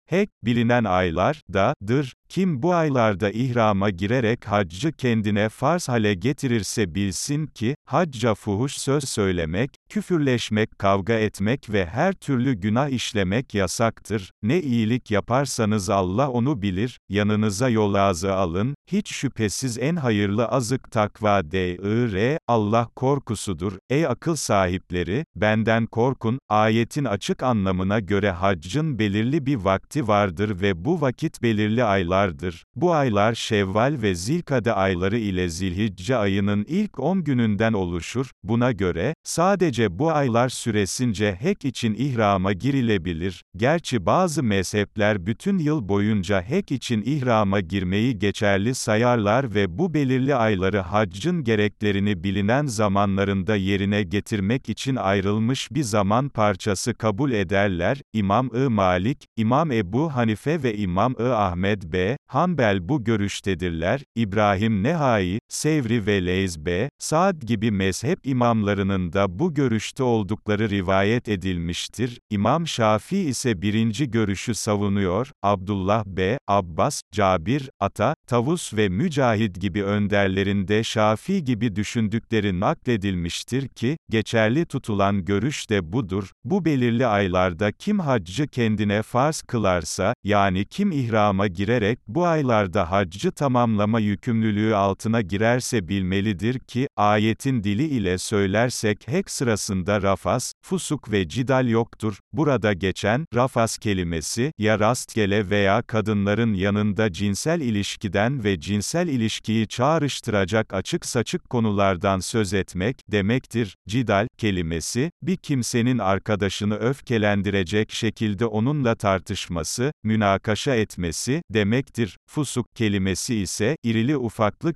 Hek, bilinen aylar, da, dır, kim bu aylarda ihrama girerek haccı kendine farz hale getirirse bilsin ki, hacca fuhuş söz söylemek, küfürleşmek, kavga etmek ve her türlü günah işlemek yasaktır. Ne iyilik yaparsanız Allah onu bilir, yanınıza yol ağzı alın, hiç şüphesiz en hayırlı azık takva dir, Allah korkusudur. Ey akıl sahipleri, benden korkun, ayetin açık anlamına göre haccın belirli bir vakti vardır ve bu vakit belirli aylar, aylardır. Bu aylar Şevval ve Zilkade ayları ile Zilhicce ayının ilk 10 gününden oluşur. Buna göre, sadece bu aylar süresince hek için ihrama girilebilir. Gerçi bazı mezhepler bütün yıl boyunca hek için ihrama girmeyi geçerli sayarlar ve bu belirli ayları haccın gereklerini bilinen zamanlarında yerine getirmek için ayrılmış bir zaman parçası kabul ederler. İmam-ı Malik, İmam Ebu Hanife ve İmam-ı Ahmed B. Hanbel bu görüştedirler. İbrahim Nehai, Sevri ve Leyz B. Saad gibi mezhep imamlarının da bu görüşte oldukları rivayet edilmiştir. İmam Şafii ise birinci görüşü savunuyor. Abdullah B. Abbas, Cabir, Ata, Tavus ve Mücahid gibi önderlerinde Şafii gibi düşündükleri nakledilmiştir ki, geçerli tutulan görüş de budur. Bu belirli aylarda kim haccı kendine farz kılarsa, yani kim ihrama girerek bu aylarda haccı tamamlama yükümlülüğü altına girerse bilmelidir ki, ayetin dili ile söylersek hek sırasında rafas, fusuk ve cidal yoktur. Burada geçen, rafas kelimesi, ya rastgele veya kadınların yanında cinsel ilişkiden ve cinsel ilişkiyi çağrıştıracak açık saçık konulardan söz etmek, demektir. Cidal, kelimesi, bir kimsenin arkadaşını öfkelendirecek şekilde onunla tartışması, münakaşa etmesi, demektir. Fusuk, kelimesi ise, irili ufaklı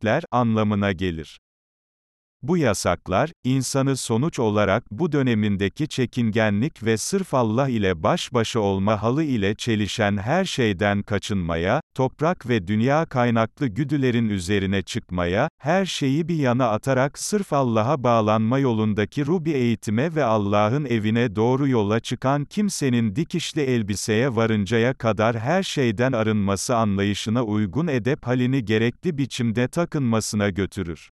kötülükler, anlamına gelir. Bu yasaklar, insanı sonuç olarak bu dönemindeki çekingenlik ve sırf Allah ile baş başa olma halı ile çelişen her şeyden kaçınmaya, toprak ve dünya kaynaklı güdülerin üzerine çıkmaya, her şeyi bir yana atarak sırf Allah'a bağlanma yolundaki rubi eğitime ve Allah'ın evine doğru yola çıkan kimsenin dikişli elbiseye varıncaya kadar her şeyden arınması anlayışına uygun edep halini gerekli biçimde takınmasına götürür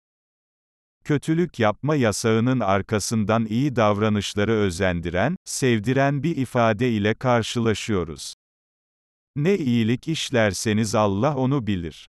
kötülük yapma yasağının arkasından iyi davranışları özendiren, sevdiren bir ifade ile karşılaşıyoruz. Ne iyilik işlerseniz Allah onu bilir.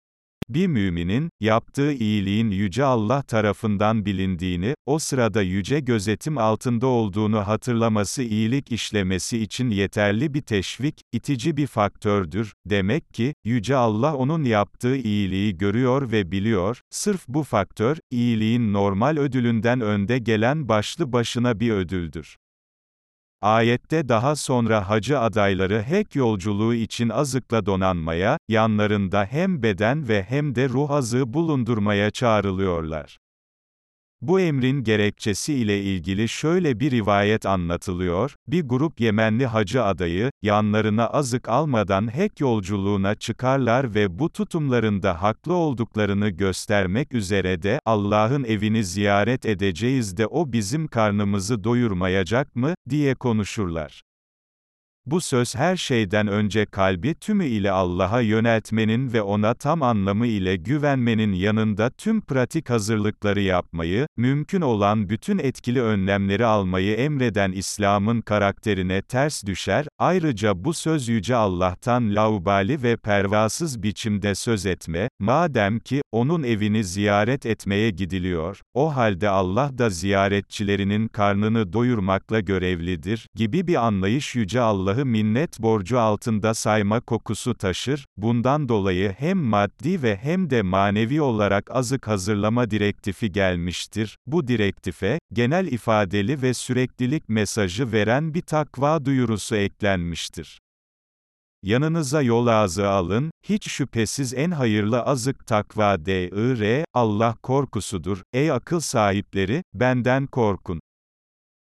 Bir müminin, yaptığı iyiliğin Yüce Allah tarafından bilindiğini, o sırada yüce gözetim altında olduğunu hatırlaması iyilik işlemesi için yeterli bir teşvik, itici bir faktördür. Demek ki, Yüce Allah onun yaptığı iyiliği görüyor ve biliyor, sırf bu faktör, iyiliğin normal ödülünden önde gelen başlı başına bir ödüldür. Ayette daha sonra hacı adayları hek yolculuğu için azıkla donanmaya, yanlarında hem beden ve hem de ruh azığı bulundurmaya çağrılıyorlar. Bu emrin gerekçesi ile ilgili şöyle bir rivayet anlatılıyor, bir grup Yemenli hacı adayı, yanlarına azık almadan hek yolculuğuna çıkarlar ve bu tutumlarında haklı olduklarını göstermek üzere de, Allah'ın evini ziyaret edeceğiz de o bizim karnımızı doyurmayacak mı, diye konuşurlar. Bu söz her şeyden önce kalbi tümü ile Allah'a yöneltmenin ve ona tam anlamı ile güvenmenin yanında tüm pratik hazırlıkları yapmayı, mümkün olan bütün etkili önlemleri almayı emreden İslam'ın karakterine ters düşer, ayrıca bu söz Yüce Allah'tan laubali ve pervasız biçimde söz etme, madem ki, onun evini ziyaret etmeye gidiliyor, o halde Allah da ziyaretçilerinin karnını doyurmakla görevlidir, gibi bir anlayış Yüce Allah Allah'ı minnet borcu altında sayma kokusu taşır, bundan dolayı hem maddi ve hem de manevi olarak azık hazırlama direktifi gelmiştir. Bu direktife, genel ifadeli ve süreklilik mesajı veren bir takva duyurusu eklenmiştir. Yanınıza yol ağzı alın, hiç şüphesiz en hayırlı azık takva dir, Allah korkusudur. Ey akıl sahipleri, benden korkun.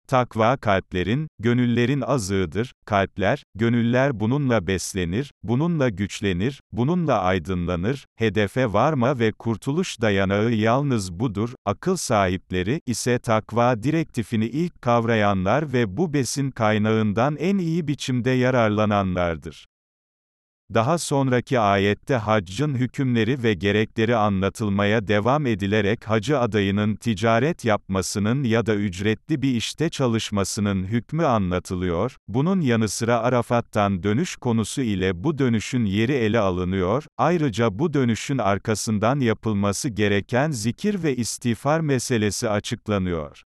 Takva kalplerin, gönüllerin azığıdır, kalpler, gönüller bununla beslenir, bununla güçlenir, bununla aydınlanır, hedefe varma ve kurtuluş dayanağı yalnız budur, akıl sahipleri, ise takva direktifini ilk kavrayanlar ve bu besin kaynağından en iyi biçimde yararlananlardır. Daha sonraki ayette haccın hükümleri ve gerekleri anlatılmaya devam edilerek hacı adayının ticaret yapmasının ya da ücretli bir işte çalışmasının hükmü anlatılıyor, bunun yanı sıra Arafat'tan dönüş konusu ile bu dönüşün yeri ele alınıyor, ayrıca bu dönüşün arkasından yapılması gereken zikir ve istiğfar meselesi açıklanıyor.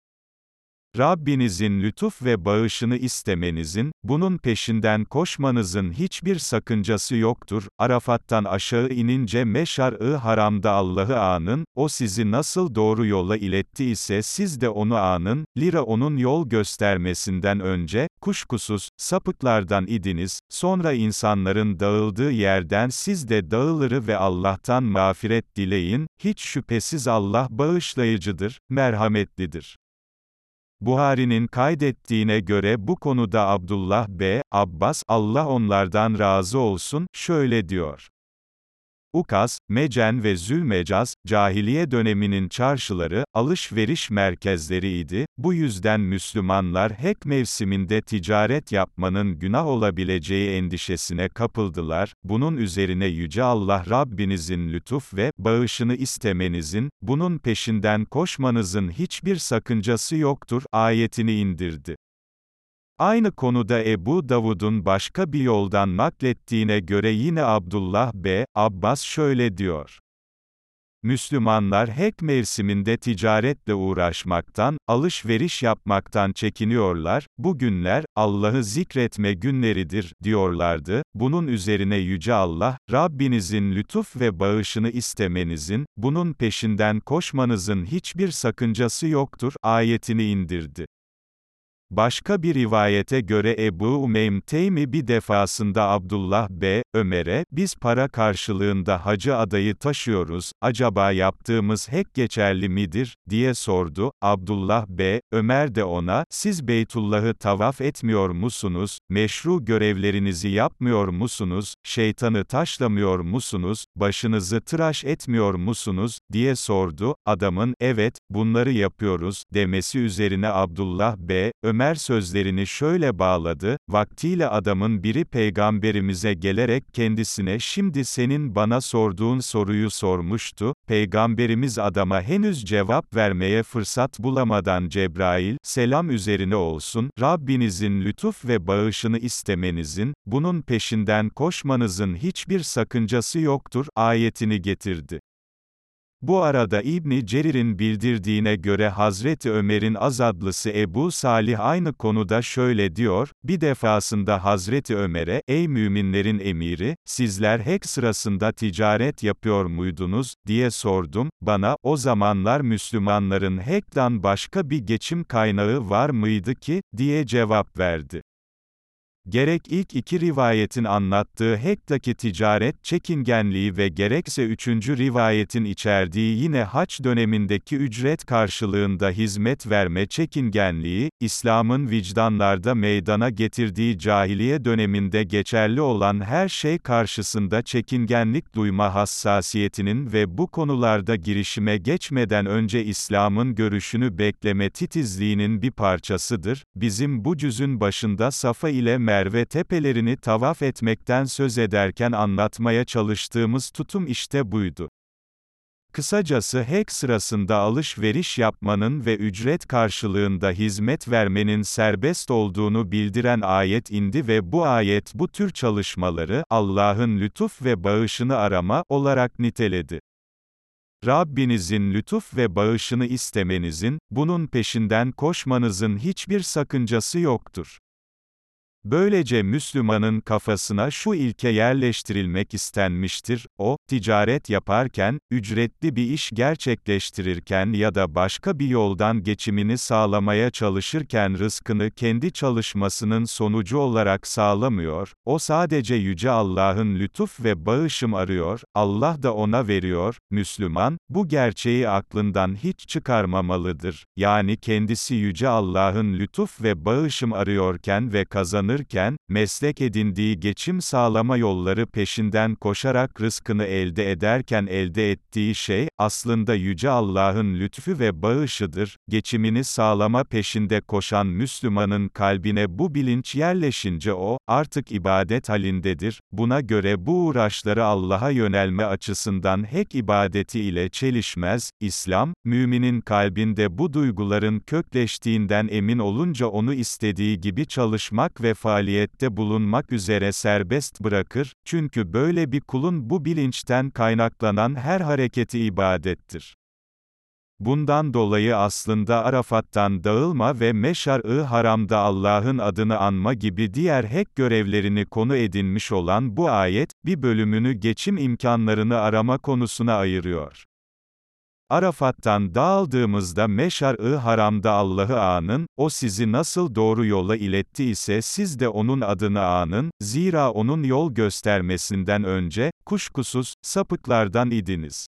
Rabbinizin lütuf ve bağışını istemenizin, bunun peşinden koşmanızın hiçbir sakıncası yoktur. Arafat'tan aşağı inince Meşar-ı Haram'da Allah'ı anın, o sizi nasıl doğru yola iletti ise siz de onu anın, lira onun yol göstermesinden önce, kuşkusuz, sapıklardan idiniz, sonra insanların dağıldığı yerden siz de dağılırı ve Allah'tan mağfiret dileyin, hiç şüphesiz Allah bağışlayıcıdır, merhametlidir. Buhari'nin kaydettiğine göre bu konuda Abdullah B. Abbas, Allah onlardan razı olsun, şöyle diyor. Ukaz, Mecen ve Zülmecaz, cahiliye döneminin çarşıları, alışveriş merkezleriydi, bu yüzden Müslümanlar hek mevsiminde ticaret yapmanın günah olabileceği endişesine kapıldılar, bunun üzerine Yüce Allah Rabbinizin lütuf ve bağışını istemenizin, bunun peşinden koşmanızın hiçbir sakıncası yoktur, ayetini indirdi. Aynı konuda Ebu Davud'un başka bir yoldan naklettiğine göre yine Abdullah B. Abbas şöyle diyor. Müslümanlar hek mevsiminde ticaretle uğraşmaktan, alışveriş yapmaktan çekiniyorlar, bu günler, Allah'ı zikretme günleridir, diyorlardı, bunun üzerine Yüce Allah, Rabbinizin lütuf ve bağışını istemenizin, bunun peşinden koşmanızın hiçbir sakıncası yoktur, ayetini indirdi. Başka bir rivayete göre Ebu Umeym Teymi bir defasında Abdullah B. Ömer'e, biz para karşılığında hacı adayı taşıyoruz, acaba yaptığımız hek geçerli midir, diye sordu. Abdullah B. Ömer de ona, siz Beytullah'ı tavaf etmiyor musunuz, meşru görevlerinizi yapmıyor musunuz, şeytanı taşlamıyor musunuz, başınızı tıraş etmiyor musunuz, diye sordu. Adamın, evet, bunları yapıyoruz, demesi üzerine Abdullah B. Ömer, sözlerini şöyle bağladı, vaktiyle adamın biri peygamberimize gelerek kendisine şimdi senin bana sorduğun soruyu sormuştu, peygamberimiz adama henüz cevap vermeye fırsat bulamadan Cebrail, selam üzerine olsun, Rabbinizin lütuf ve bağışını istemenizin, bunun peşinden koşmanızın hiçbir sakıncası yoktur, ayetini getirdi. Bu arada İbni Cerir'in bildirdiğine göre Hazreti Ömer'in azadlısı Ebu Salih aynı konuda şöyle diyor, bir defasında Hazreti Ömer'e, ey müminlerin emiri, sizler hek sırasında ticaret yapıyor muydunuz, diye sordum, bana, o zamanlar Müslümanların hekten başka bir geçim kaynağı var mıydı ki, diye cevap verdi. Gerek ilk iki rivayetin anlattığı Hek'taki ticaret çekingenliği ve gerekse üçüncü rivayetin içerdiği yine haç dönemindeki ücret karşılığında hizmet verme çekingenliği, İslam'ın vicdanlarda meydana getirdiği cahiliye döneminde geçerli olan her şey karşısında çekingenlik duyma hassasiyetinin ve bu konularda girişime geçmeden önce İslam'ın görüşünü bekleme titizliğinin bir parçasıdır. Bizim bu cüzün başında Safa ile Mer Merve tepelerini tavaf etmekten söz ederken anlatmaya çalıştığımız tutum işte buydu. Kısacası hek sırasında alışveriş yapmanın ve ücret karşılığında hizmet vermenin serbest olduğunu bildiren ayet indi ve bu ayet bu tür çalışmaları, Allah'ın lütuf ve bağışını arama, olarak niteledi. Rabbinizin lütuf ve bağışını istemenizin, bunun peşinden koşmanızın hiçbir sakıncası yoktur. Böylece Müslümanın kafasına şu ilke yerleştirilmek istenmiştir, o, ticaret yaparken, ücretli bir iş gerçekleştirirken ya da başka bir yoldan geçimini sağlamaya çalışırken rızkını kendi çalışmasının sonucu olarak sağlamıyor, o sadece Yüce Allah'ın lütuf ve bağışım arıyor, Allah da ona veriyor, Müslüman, bu gerçeği aklından hiç çıkarmamalıdır, yani kendisi Yüce Allah'ın lütuf ve bağışım arıyorken ve kazanır kazanırken, meslek edindiği geçim sağlama yolları peşinden koşarak rızkını elde ederken elde ettiği şey, aslında Yüce Allah'ın lütfü ve bağışıdır. Geçimini sağlama peşinde koşan Müslümanın kalbine bu bilinç yerleşince o, artık ibadet halindedir. Buna göre bu uğraşları Allah'a yönelme açısından hek ibadeti ile çelişmez. İslam, müminin kalbinde bu duyguların kökleştiğinden emin olunca onu istediği gibi çalışmak ve faaliyette bulunmak üzere serbest bırakır, çünkü böyle bir kulun bu bilinçten kaynaklanan her hareketi ibadettir. bundan dolayı aslında Arafat'tan dağılma ve Meşar-ı Haram'da Allah'ın adını anma gibi diğer hek görevlerini konu edinmiş olan bu ayet, bir bölümünü geçim imkanlarını arama konusuna ayırıyor. Arafat'tan dağıldığımızda Meşar-ı Haram'da Allah'ı anın, o sizi nasıl doğru yola iletti ise siz de onun adını anın, zira onun yol göstermesinden önce, kuşkusuz, sapıklardan idiniz.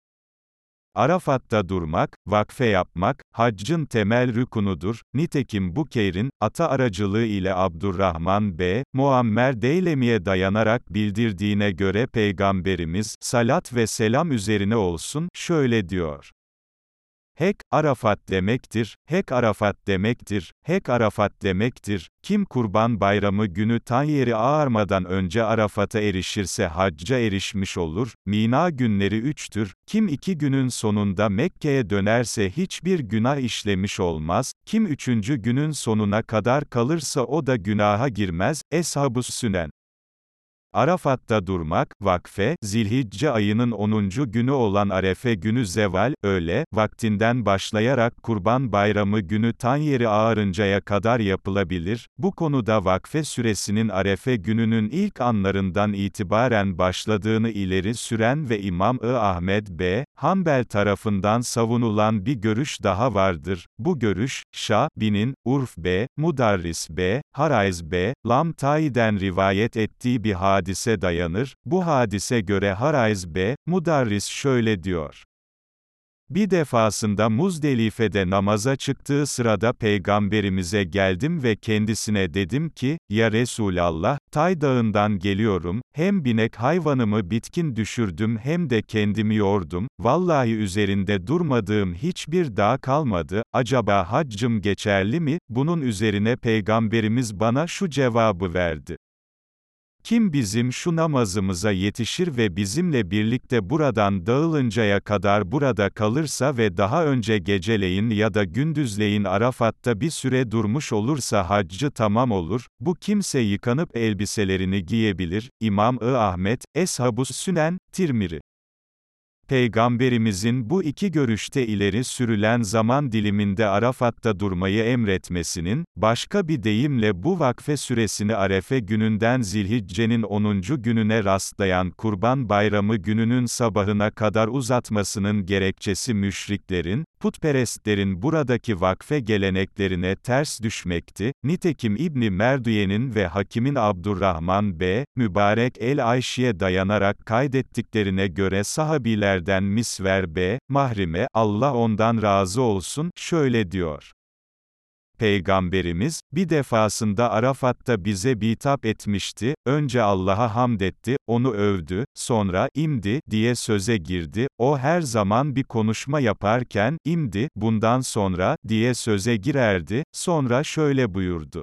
Arafat'ta durmak, vakfe yapmak, haccın temel rükunudur. Nitekim bu keyrin, ata aracılığı ile Abdurrahman B. Muammer Deylemi'ye dayanarak bildirdiğine göre Peygamberimiz, salat ve selam üzerine olsun, şöyle diyor. Hek, Arafat demektir, Hek Arafat demektir, Hek Arafat demektir, kim kurban bayramı günü tan yeri ağarmadan önce Arafat'a erişirse hacca erişmiş olur, Mina günleri üçtür, kim iki günün sonunda Mekke'ye dönerse hiçbir günah işlemiş olmaz, kim üçüncü günün sonuna kadar kalırsa o da günaha girmez, Eshab-ı Sünen. Arafat'ta durmak, vakfe, zilhicce ayının 10. günü olan Arefe günü zeval, öğle, vaktinden başlayarak Kurban Bayramı günü tan yeri ağarıncaya kadar yapılabilir, bu konuda vakfe süresinin Arefe gününün ilk anlarından itibaren başladığını ileri süren ve İmam-ı Ahmed B. Hanbel tarafından savunulan bir görüş daha vardır. Bu görüş, Şah, Bin'in, Urf B., Mudarris B., Harayz B., Lamtai'den rivayet ettiği bir hadis hadise dayanır, bu hadise göre Harayz B. Mudarris şöyle diyor. Bir defasında Muzdelife'de namaza çıktığı sırada peygamberimize geldim ve kendisine dedim ki, ya Resulallah, Tay dağından geliyorum, hem binek hayvanımı bitkin düşürdüm hem de kendimi yordum, vallahi üzerinde durmadığım hiçbir dağ kalmadı, acaba haccım geçerli mi? Bunun üzerine peygamberimiz bana şu cevabı verdi. Kim bizim şu namazımıza yetişir ve bizimle birlikte buradan dağılıncaya kadar burada kalırsa ve daha önce geceleyin ya da gündüzleyin Arafat'ta bir süre durmuş olursa haccı tamam olur, bu kimse yıkanıp elbiselerini giyebilir. İmam-ı Ahmet, Eshabus Sünen, Tirmiri Peygamberimizin bu iki görüşte ileri sürülen zaman diliminde Arafat'ta durmayı emretmesinin, başka bir deyimle bu vakfe süresini Arefe gününden Zilhicce'nin 10. gününe rastlayan Kurban Bayramı gününün sabahına kadar uzatmasının gerekçesi müşriklerin, putperestlerin buradaki vakfe geleneklerine ters düşmekti. Nitekim İbni Merduye'nin ve Hakimin Abdurrahman B. Mübarek el-Ayşi'ye dayanarak kaydettiklerine göre sahabiler sahabelerden Misver B. Mahrime, Allah ondan razı olsun, şöyle diyor. Peygamberimiz, bir defasında Arafat'ta bize bitap etmişti, önce Allah'a hamd etti, onu övdü, sonra, imdi, diye söze girdi, o her zaman bir konuşma yaparken, imdi, bundan sonra, diye söze girerdi, sonra şöyle buyurdu.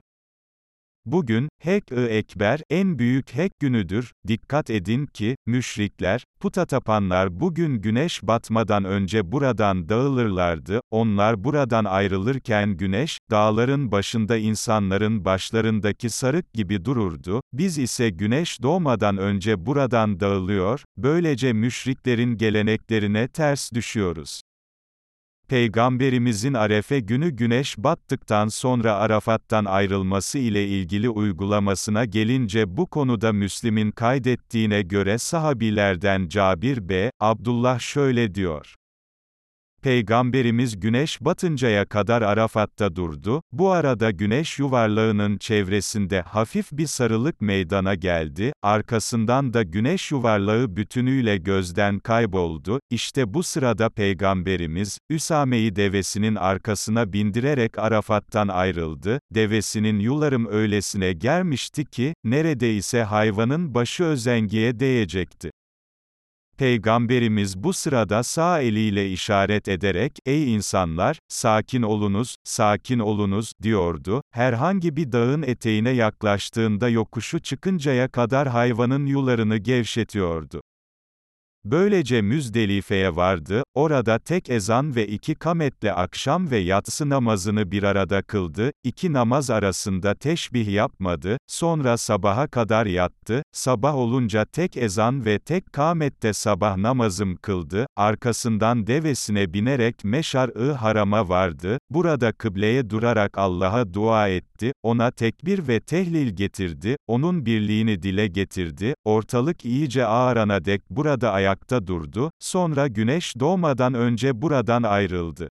Bugün, Hek-ı Ekber, en büyük Hek günüdür. Dikkat edin ki, müşrikler, puta tapanlar bugün güneş batmadan önce buradan dağılırlardı, onlar buradan ayrılırken güneş, dağların başında insanların başlarındaki sarık gibi dururdu, biz ise güneş doğmadan önce buradan dağılıyor, böylece müşriklerin geleneklerine ters düşüyoruz. Peygamberimizin Arefe günü güneş battıktan sonra Arafat'tan ayrılması ile ilgili uygulamasına gelince bu konuda Müslim'in kaydettiğine göre sahabilerden Cabir B. Abdullah şöyle diyor. Peygamberimiz güneş batıncaya kadar Arafat'ta durdu, bu arada güneş yuvarlağının çevresinde hafif bir sarılık meydana geldi, arkasından da güneş yuvarlağı bütünüyle gözden kayboldu, İşte bu sırada Peygamberimiz, Üsame'yi devesinin arkasına bindirerek Arafat'tan ayrıldı, devesinin yularım öylesine germişti ki, neredeyse hayvanın başı özengiye değecekti. Peygamberimiz bu sırada sağ eliyle işaret ederek, ey insanlar, sakin olunuz, sakin olunuz, diyordu. Herhangi bir dağın eteğine yaklaştığında yokuşu çıkıncaya kadar hayvanın yularını gevşetiyordu. Böylece Müzdelife'ye vardı, orada tek ezan ve iki kametle akşam ve yatsı namazını bir arada kıldı, iki namaz arasında teşbih yapmadı, sonra sabaha kadar yattı, sabah olunca tek ezan ve tek kamette sabah namazım kıldı, arkasından devesine binerek Meşar-ı Haram'a vardı, burada kıbleye durarak Allah'a dua etti, ona tekbir ve tehlil getirdi, onun birliğini dile getirdi, ortalık iyice ağarana dek burada ayakta durdu, sonra güneş doğmadan önce buradan ayrıldı.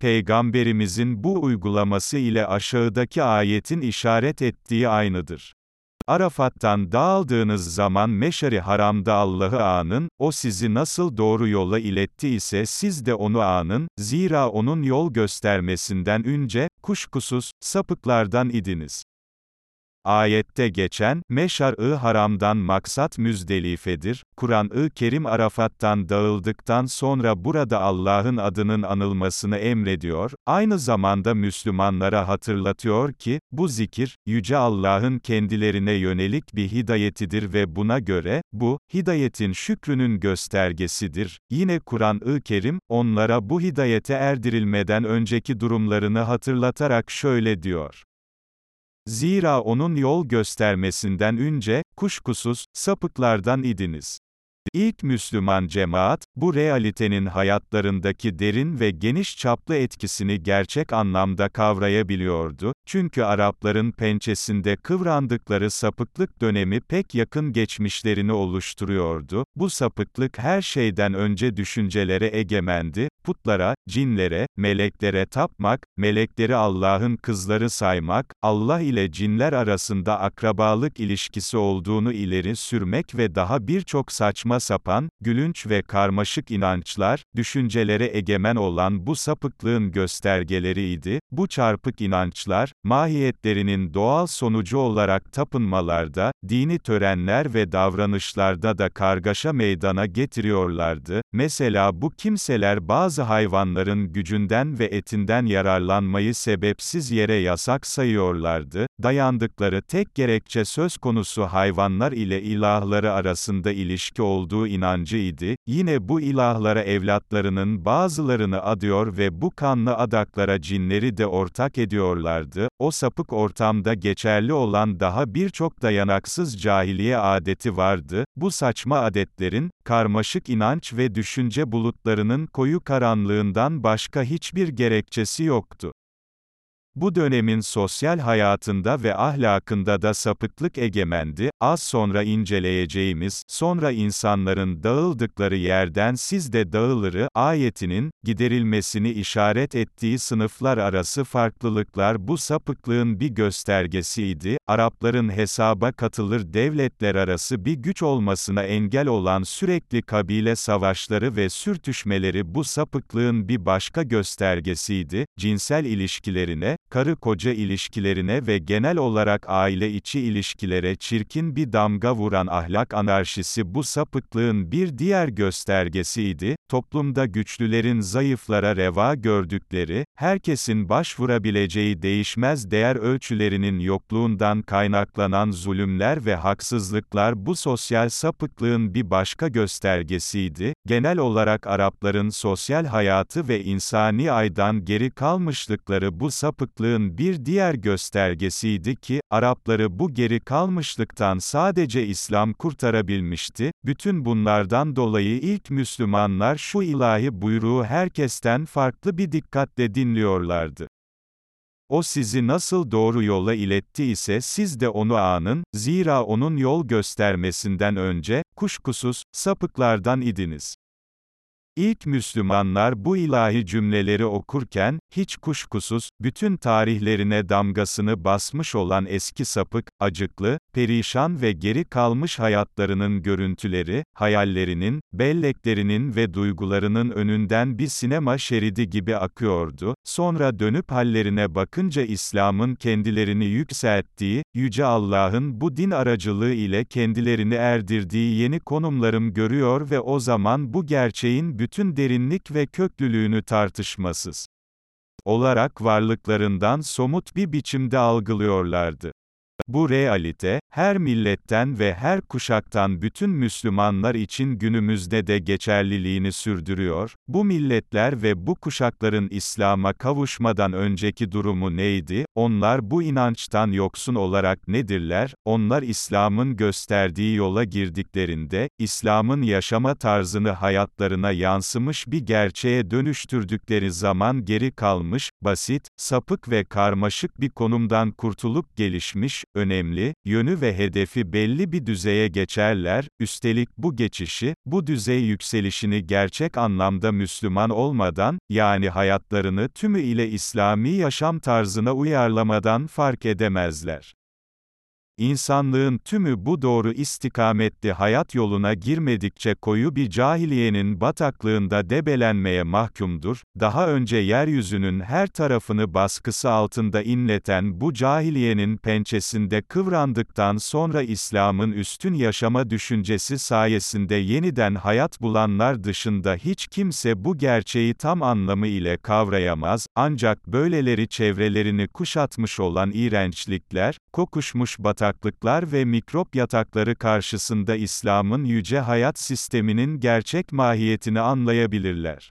Peygamberimizin bu uygulaması ile aşağıdaki ayetin işaret ettiği aynıdır. Arafat'tan dağıldığınız zaman Meşari Haram'da Allah'ı anın, o sizi nasıl doğru yola iletti ise siz de onu anın, zira onun yol göstermesinden önce, kuşkusuz, sapıklardan idiniz. Ayette geçen, Meşar-ı Haram'dan maksat Müzdelife'dir, Kur'an-ı Kerim Arafat'tan dağıldıktan sonra burada Allah'ın adının anılmasını emrediyor, aynı zamanda Müslümanlara hatırlatıyor ki, bu zikir, Yüce Allah'ın kendilerine yönelik bir hidayetidir ve buna göre, bu, hidayetin şükrünün göstergesidir. Yine Kur'an-ı Kerim, onlara bu hidayete erdirilmeden önceki durumlarını hatırlatarak şöyle diyor. Zira onun yol göstermesinden önce, kuşkusuz, sapıklardan idiniz. İlk Müslüman cemaat, bu realitenin hayatlarındaki derin ve geniş çaplı etkisini gerçek anlamda kavrayabiliyordu, çünkü Arapların pençesinde kıvrandıkları sapıklık dönemi pek yakın geçmişlerini oluşturuyordu, bu sapıklık her şeyden önce düşüncelere egemendi, putlara, cinlere, meleklere tapmak, melekleri Allah'ın kızları saymak, Allah ile cinler arasında akrabalık ilişkisi olduğunu ileri sürmek ve daha birçok saçma sapan, gülünç ve karmaşık inançlar, düşüncelere egemen olan bu sapıklığın göstergeleriydi. Bu çarpık inançlar, mahiyetlerinin doğal sonucu olarak tapınmalarda, dini törenler ve davranışlarda da kargaşa meydana getiriyorlardı. Mesela bu kimseler bazı hayvanların gücünden ve etinden yararlanmayı sebepsiz yere yasak sayıyorlardı. Dayandıkları tek gerekçe söz konusu hayvanlar ile ilahları arasında ilişki olduğu inancıydı. Yine bu ilahlara evlatlarının bazılarını adıyor ve bu kanlı adaklara cinleri de ortak ediyorlardı. O sapık ortamda geçerli olan daha birçok dayanaksız cahiliye adeti vardı. Bu saçma adetlerin, karmaşık inanç ve düşünce bulutlarının koyu karanlığından başka hiçbir gerekçesi yoktu. Bu dönemin sosyal hayatında ve ahlakında da sapıklık egemendi, az sonra inceleyeceğimiz, sonra insanların dağıldıkları yerden siz de dağılırı, ayetinin, giderilmesini işaret ettiği sınıflar arası farklılıklar bu sapıklığın bir göstergesiydi, Arapların hesaba katılır devletler arası bir güç olmasına engel olan sürekli kabile savaşları ve sürtüşmeleri bu sapıklığın bir başka göstergesiydi, cinsel ilişkilerine, karı-koca ilişkilerine ve genel olarak aile içi ilişkilere çirkin bir damga vuran ahlak anarşisi bu sapıklığın bir diğer göstergesiydi, toplumda güçlülerin zayıflara reva gördükleri, herkesin başvurabileceği değişmez değer ölçülerinin yokluğundan kaynaklanan zulümler ve haksızlıklar bu sosyal sapıklığın bir başka göstergesiydi, genel olarak Arapların sosyal hayatı ve insani aydan geri kalmışlıkları bu sapıklığın bir diğer göstergesiydi ki, Arapları bu geri kalmışlıktan sadece İslam kurtarabilmişti, bütün bunlardan dolayı ilk Müslümanlar şu ilahi buyruğu herkesten farklı bir dikkatle dinliyorlardı. O sizi nasıl doğru yola iletti ise siz de onu anın, zira onun yol göstermesinden önce, kuşkusuz, sapıklardan idiniz. İlk Müslümanlar bu ilahi cümleleri okurken, hiç kuşkusuz, bütün tarihlerine damgasını basmış olan eski sapık, acıklı, perişan ve geri kalmış hayatlarının görüntüleri, hayallerinin, belleklerinin ve duygularının önünden bir sinema şeridi gibi akıyordu, sonra dönüp hallerine bakınca İslam'ın kendilerini yükselttiği, Yüce Allah'ın bu din aracılığı ile kendilerini erdirdiği yeni konumlarım görüyor ve o zaman bu gerçeğin bütün derinlik ve köklülüğünü tartışmasız olarak varlıklarından somut bir biçimde algılıyorlardı. Bu realite, her milletten ve her kuşaktan bütün Müslümanlar için günümüzde de geçerliliğini sürdürüyor. Bu milletler ve bu kuşakların İslam'a kavuşmadan önceki durumu neydi? Onlar bu inançtan yoksun olarak nedirler? Onlar İslam'ın gösterdiği yola girdiklerinde, İslam'ın yaşama tarzını hayatlarına yansımış bir gerçeğe dönüştürdükleri zaman geri kalmış, basit, sapık ve karmaşık bir konumdan kurtulup gelişmiş, önemli, yönü ve hedefi belli bir düzeye geçerler, üstelik bu geçişi, bu düzey yükselişini gerçek anlamda Müslüman olmadan, yani hayatlarını tümü ile İslami yaşam tarzına uyarlamadan fark edemezler. İnsanlığın tümü bu doğru istikametli hayat yoluna girmedikçe koyu bir cahiliyenin bataklığında debelenmeye mahkumdur, daha önce yeryüzünün her tarafını baskısı altında inleten bu cahiliyenin pençesinde kıvrandıktan sonra İslam'ın üstün yaşama düşüncesi sayesinde yeniden hayat bulanlar dışında hiç kimse bu gerçeği tam anlamı ile kavrayamaz, ancak böyleleri çevrelerini kuşatmış olan iğrençlikler, kokuşmuş bataklıklar, bataklıklar ve mikrop yatakları karşısında İslam'ın yüce hayat sisteminin gerçek mahiyetini anlayabilirler.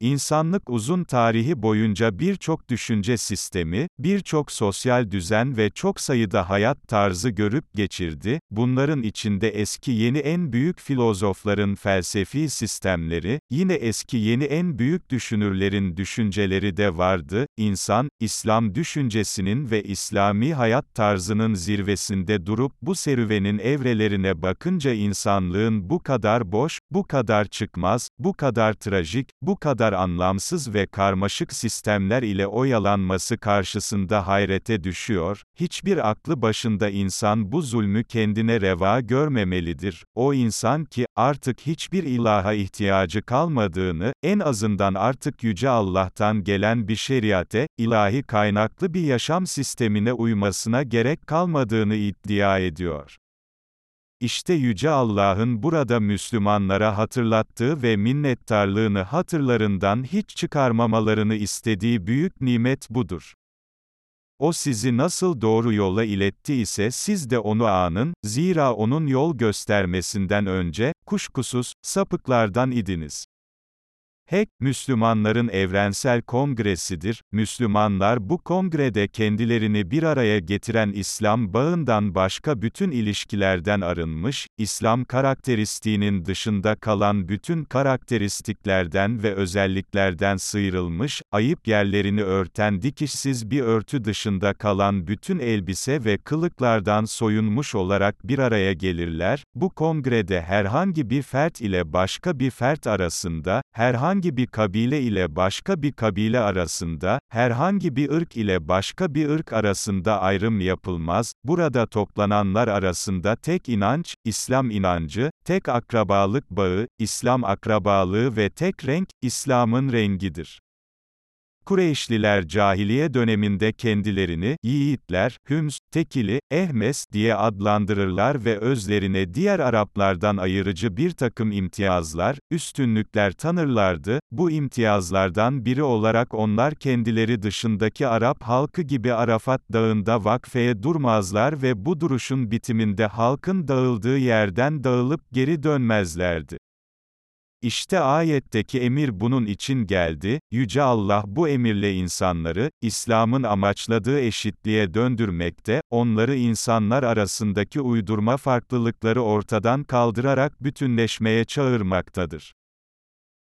İnsanlık uzun tarihi boyunca birçok düşünce sistemi, birçok sosyal düzen ve çok sayıda hayat tarzı görüp geçirdi, bunların içinde eski yeni en büyük filozofların felsefi sistemleri, yine eski yeni en büyük düşünürlerin düşünceleri de vardı, İnsan, İslam düşüncesinin ve İslami hayat tarzının zirvesinde durup bu serüvenin evrelerine bakınca insanlığın bu kadar boş, bu kadar çıkmaz, bu kadar trajik, bu kadar anlamsız ve karmaşık sistemler ile oyalanması karşısında hayrete düşüyor, hiçbir aklı başında insan bu zulmü kendine reva görmemelidir. O insan ki, artık hiçbir ilaha ihtiyacı kalmadığını, en azından artık Yüce Allah'tan gelen bir şeriate, ilahi kaynaklı bir yaşam sistemine uymasına gerek kalmadığını iddia ediyor. İşte Yüce Allah'ın burada Müslümanlara hatırlattığı ve minnettarlığını hatırlarından hiç çıkarmamalarını istediği büyük nimet budur. O sizi nasıl doğru yola iletti ise siz de onu anın, zira onun yol göstermesinden önce, kuşkusuz, sapıklardan idiniz. HEK, Müslümanların evrensel kongresidir. Müslümanlar bu kongrede kendilerini bir araya getiren İslam bağından başka bütün ilişkilerden arınmış, İslam karakteristiğinin dışında kalan bütün karakteristiklerden ve özelliklerden sıyrılmış, ayıp yerlerini örten dikişsiz bir örtü dışında kalan bütün elbise ve kılıklardan soyunmuş olarak bir araya gelirler. Bu kongrede herhangi bir fert ile başka bir fert arasında, herhangi herhangi bir kabile ile başka bir kabile arasında, herhangi bir ırk ile başka bir ırk arasında ayrım yapılmaz, burada toplananlar arasında tek inanç, İslam inancı, tek akrabalık bağı, İslam akrabalığı ve tek renk, İslam'ın rengidir. Kureyşliler cahiliye döneminde kendilerini, yiğitler, Hüms, Tekili, Ehmes diye adlandırırlar ve özlerine diğer Araplardan ayırıcı bir takım imtiyazlar, üstünlükler tanırlardı, bu imtiyazlardan biri olarak onlar kendileri dışındaki Arap halkı gibi Arafat dağında vakfeye durmazlar ve bu duruşun bitiminde halkın dağıldığı yerden dağılıp geri dönmezlerdi. İşte ayetteki emir bunun için geldi, Yüce Allah bu emirle insanları, İslam'ın amaçladığı eşitliğe döndürmekte, onları insanlar arasındaki uydurma farklılıkları ortadan kaldırarak bütünleşmeye çağırmaktadır.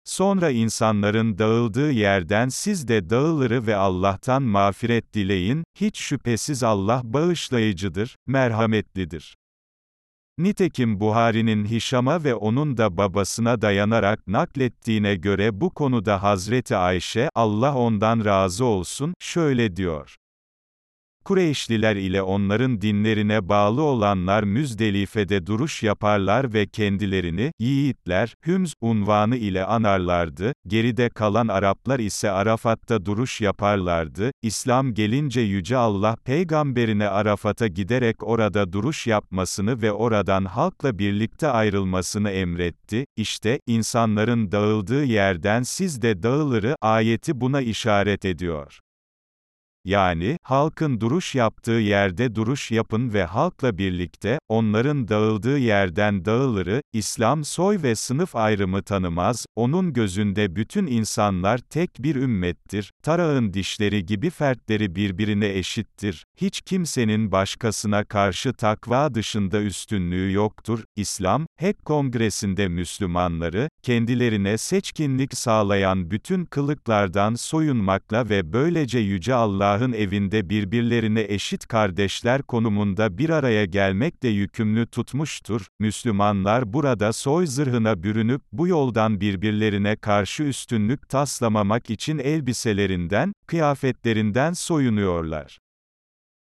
Sonra insanların dağıldığı yerden siz de dağılırı ve Allah'tan mağfiret dileyin, hiç şüphesiz Allah bağışlayıcıdır, merhametlidir. Nitekim Buhari'nin Hişam'a ve onun da babasına dayanarak naklettiğine göre bu konuda Hazreti Ayşe, Allah ondan razı olsun, şöyle diyor. Kureyşliler ile onların dinlerine bağlı olanlar Müzdelife'de duruş yaparlar ve kendilerini, yiğitler, Hümz, unvanı ile anarlardı, geride kalan Araplar ise Arafat'ta duruş yaparlardı, İslam gelince Yüce Allah peygamberine Arafat'a giderek orada duruş yapmasını ve oradan halkla birlikte ayrılmasını emretti, İşte insanların dağıldığı yerden siz de dağılırı, ayeti buna işaret ediyor. Yani, halkın duruş yaptığı yerde duruş yapın ve halkla birlikte, onların dağıldığı yerden dağılırı, İslam soy ve sınıf ayrımı tanımaz, onun gözünde bütün insanlar tek bir ümmettir, tarağın dişleri gibi fertleri birbirine eşittir, hiç kimsenin başkasına karşı takva dışında üstünlüğü yoktur, İslam, Hek Kongresi'nde Müslümanları, kendilerine seçkinlik sağlayan bütün kılıklardan soyunmakla ve böylece Yüce Allah'ın evinde birbirlerine eşit kardeşler konumunda bir araya gelmekle yükümlü tutmuştur, Müslümanlar burada soy zırhına bürünüp bu yoldan birbirlerine karşı üstünlük taslamamak için elbiselerinden, kıyafetlerinden soyunuyorlar.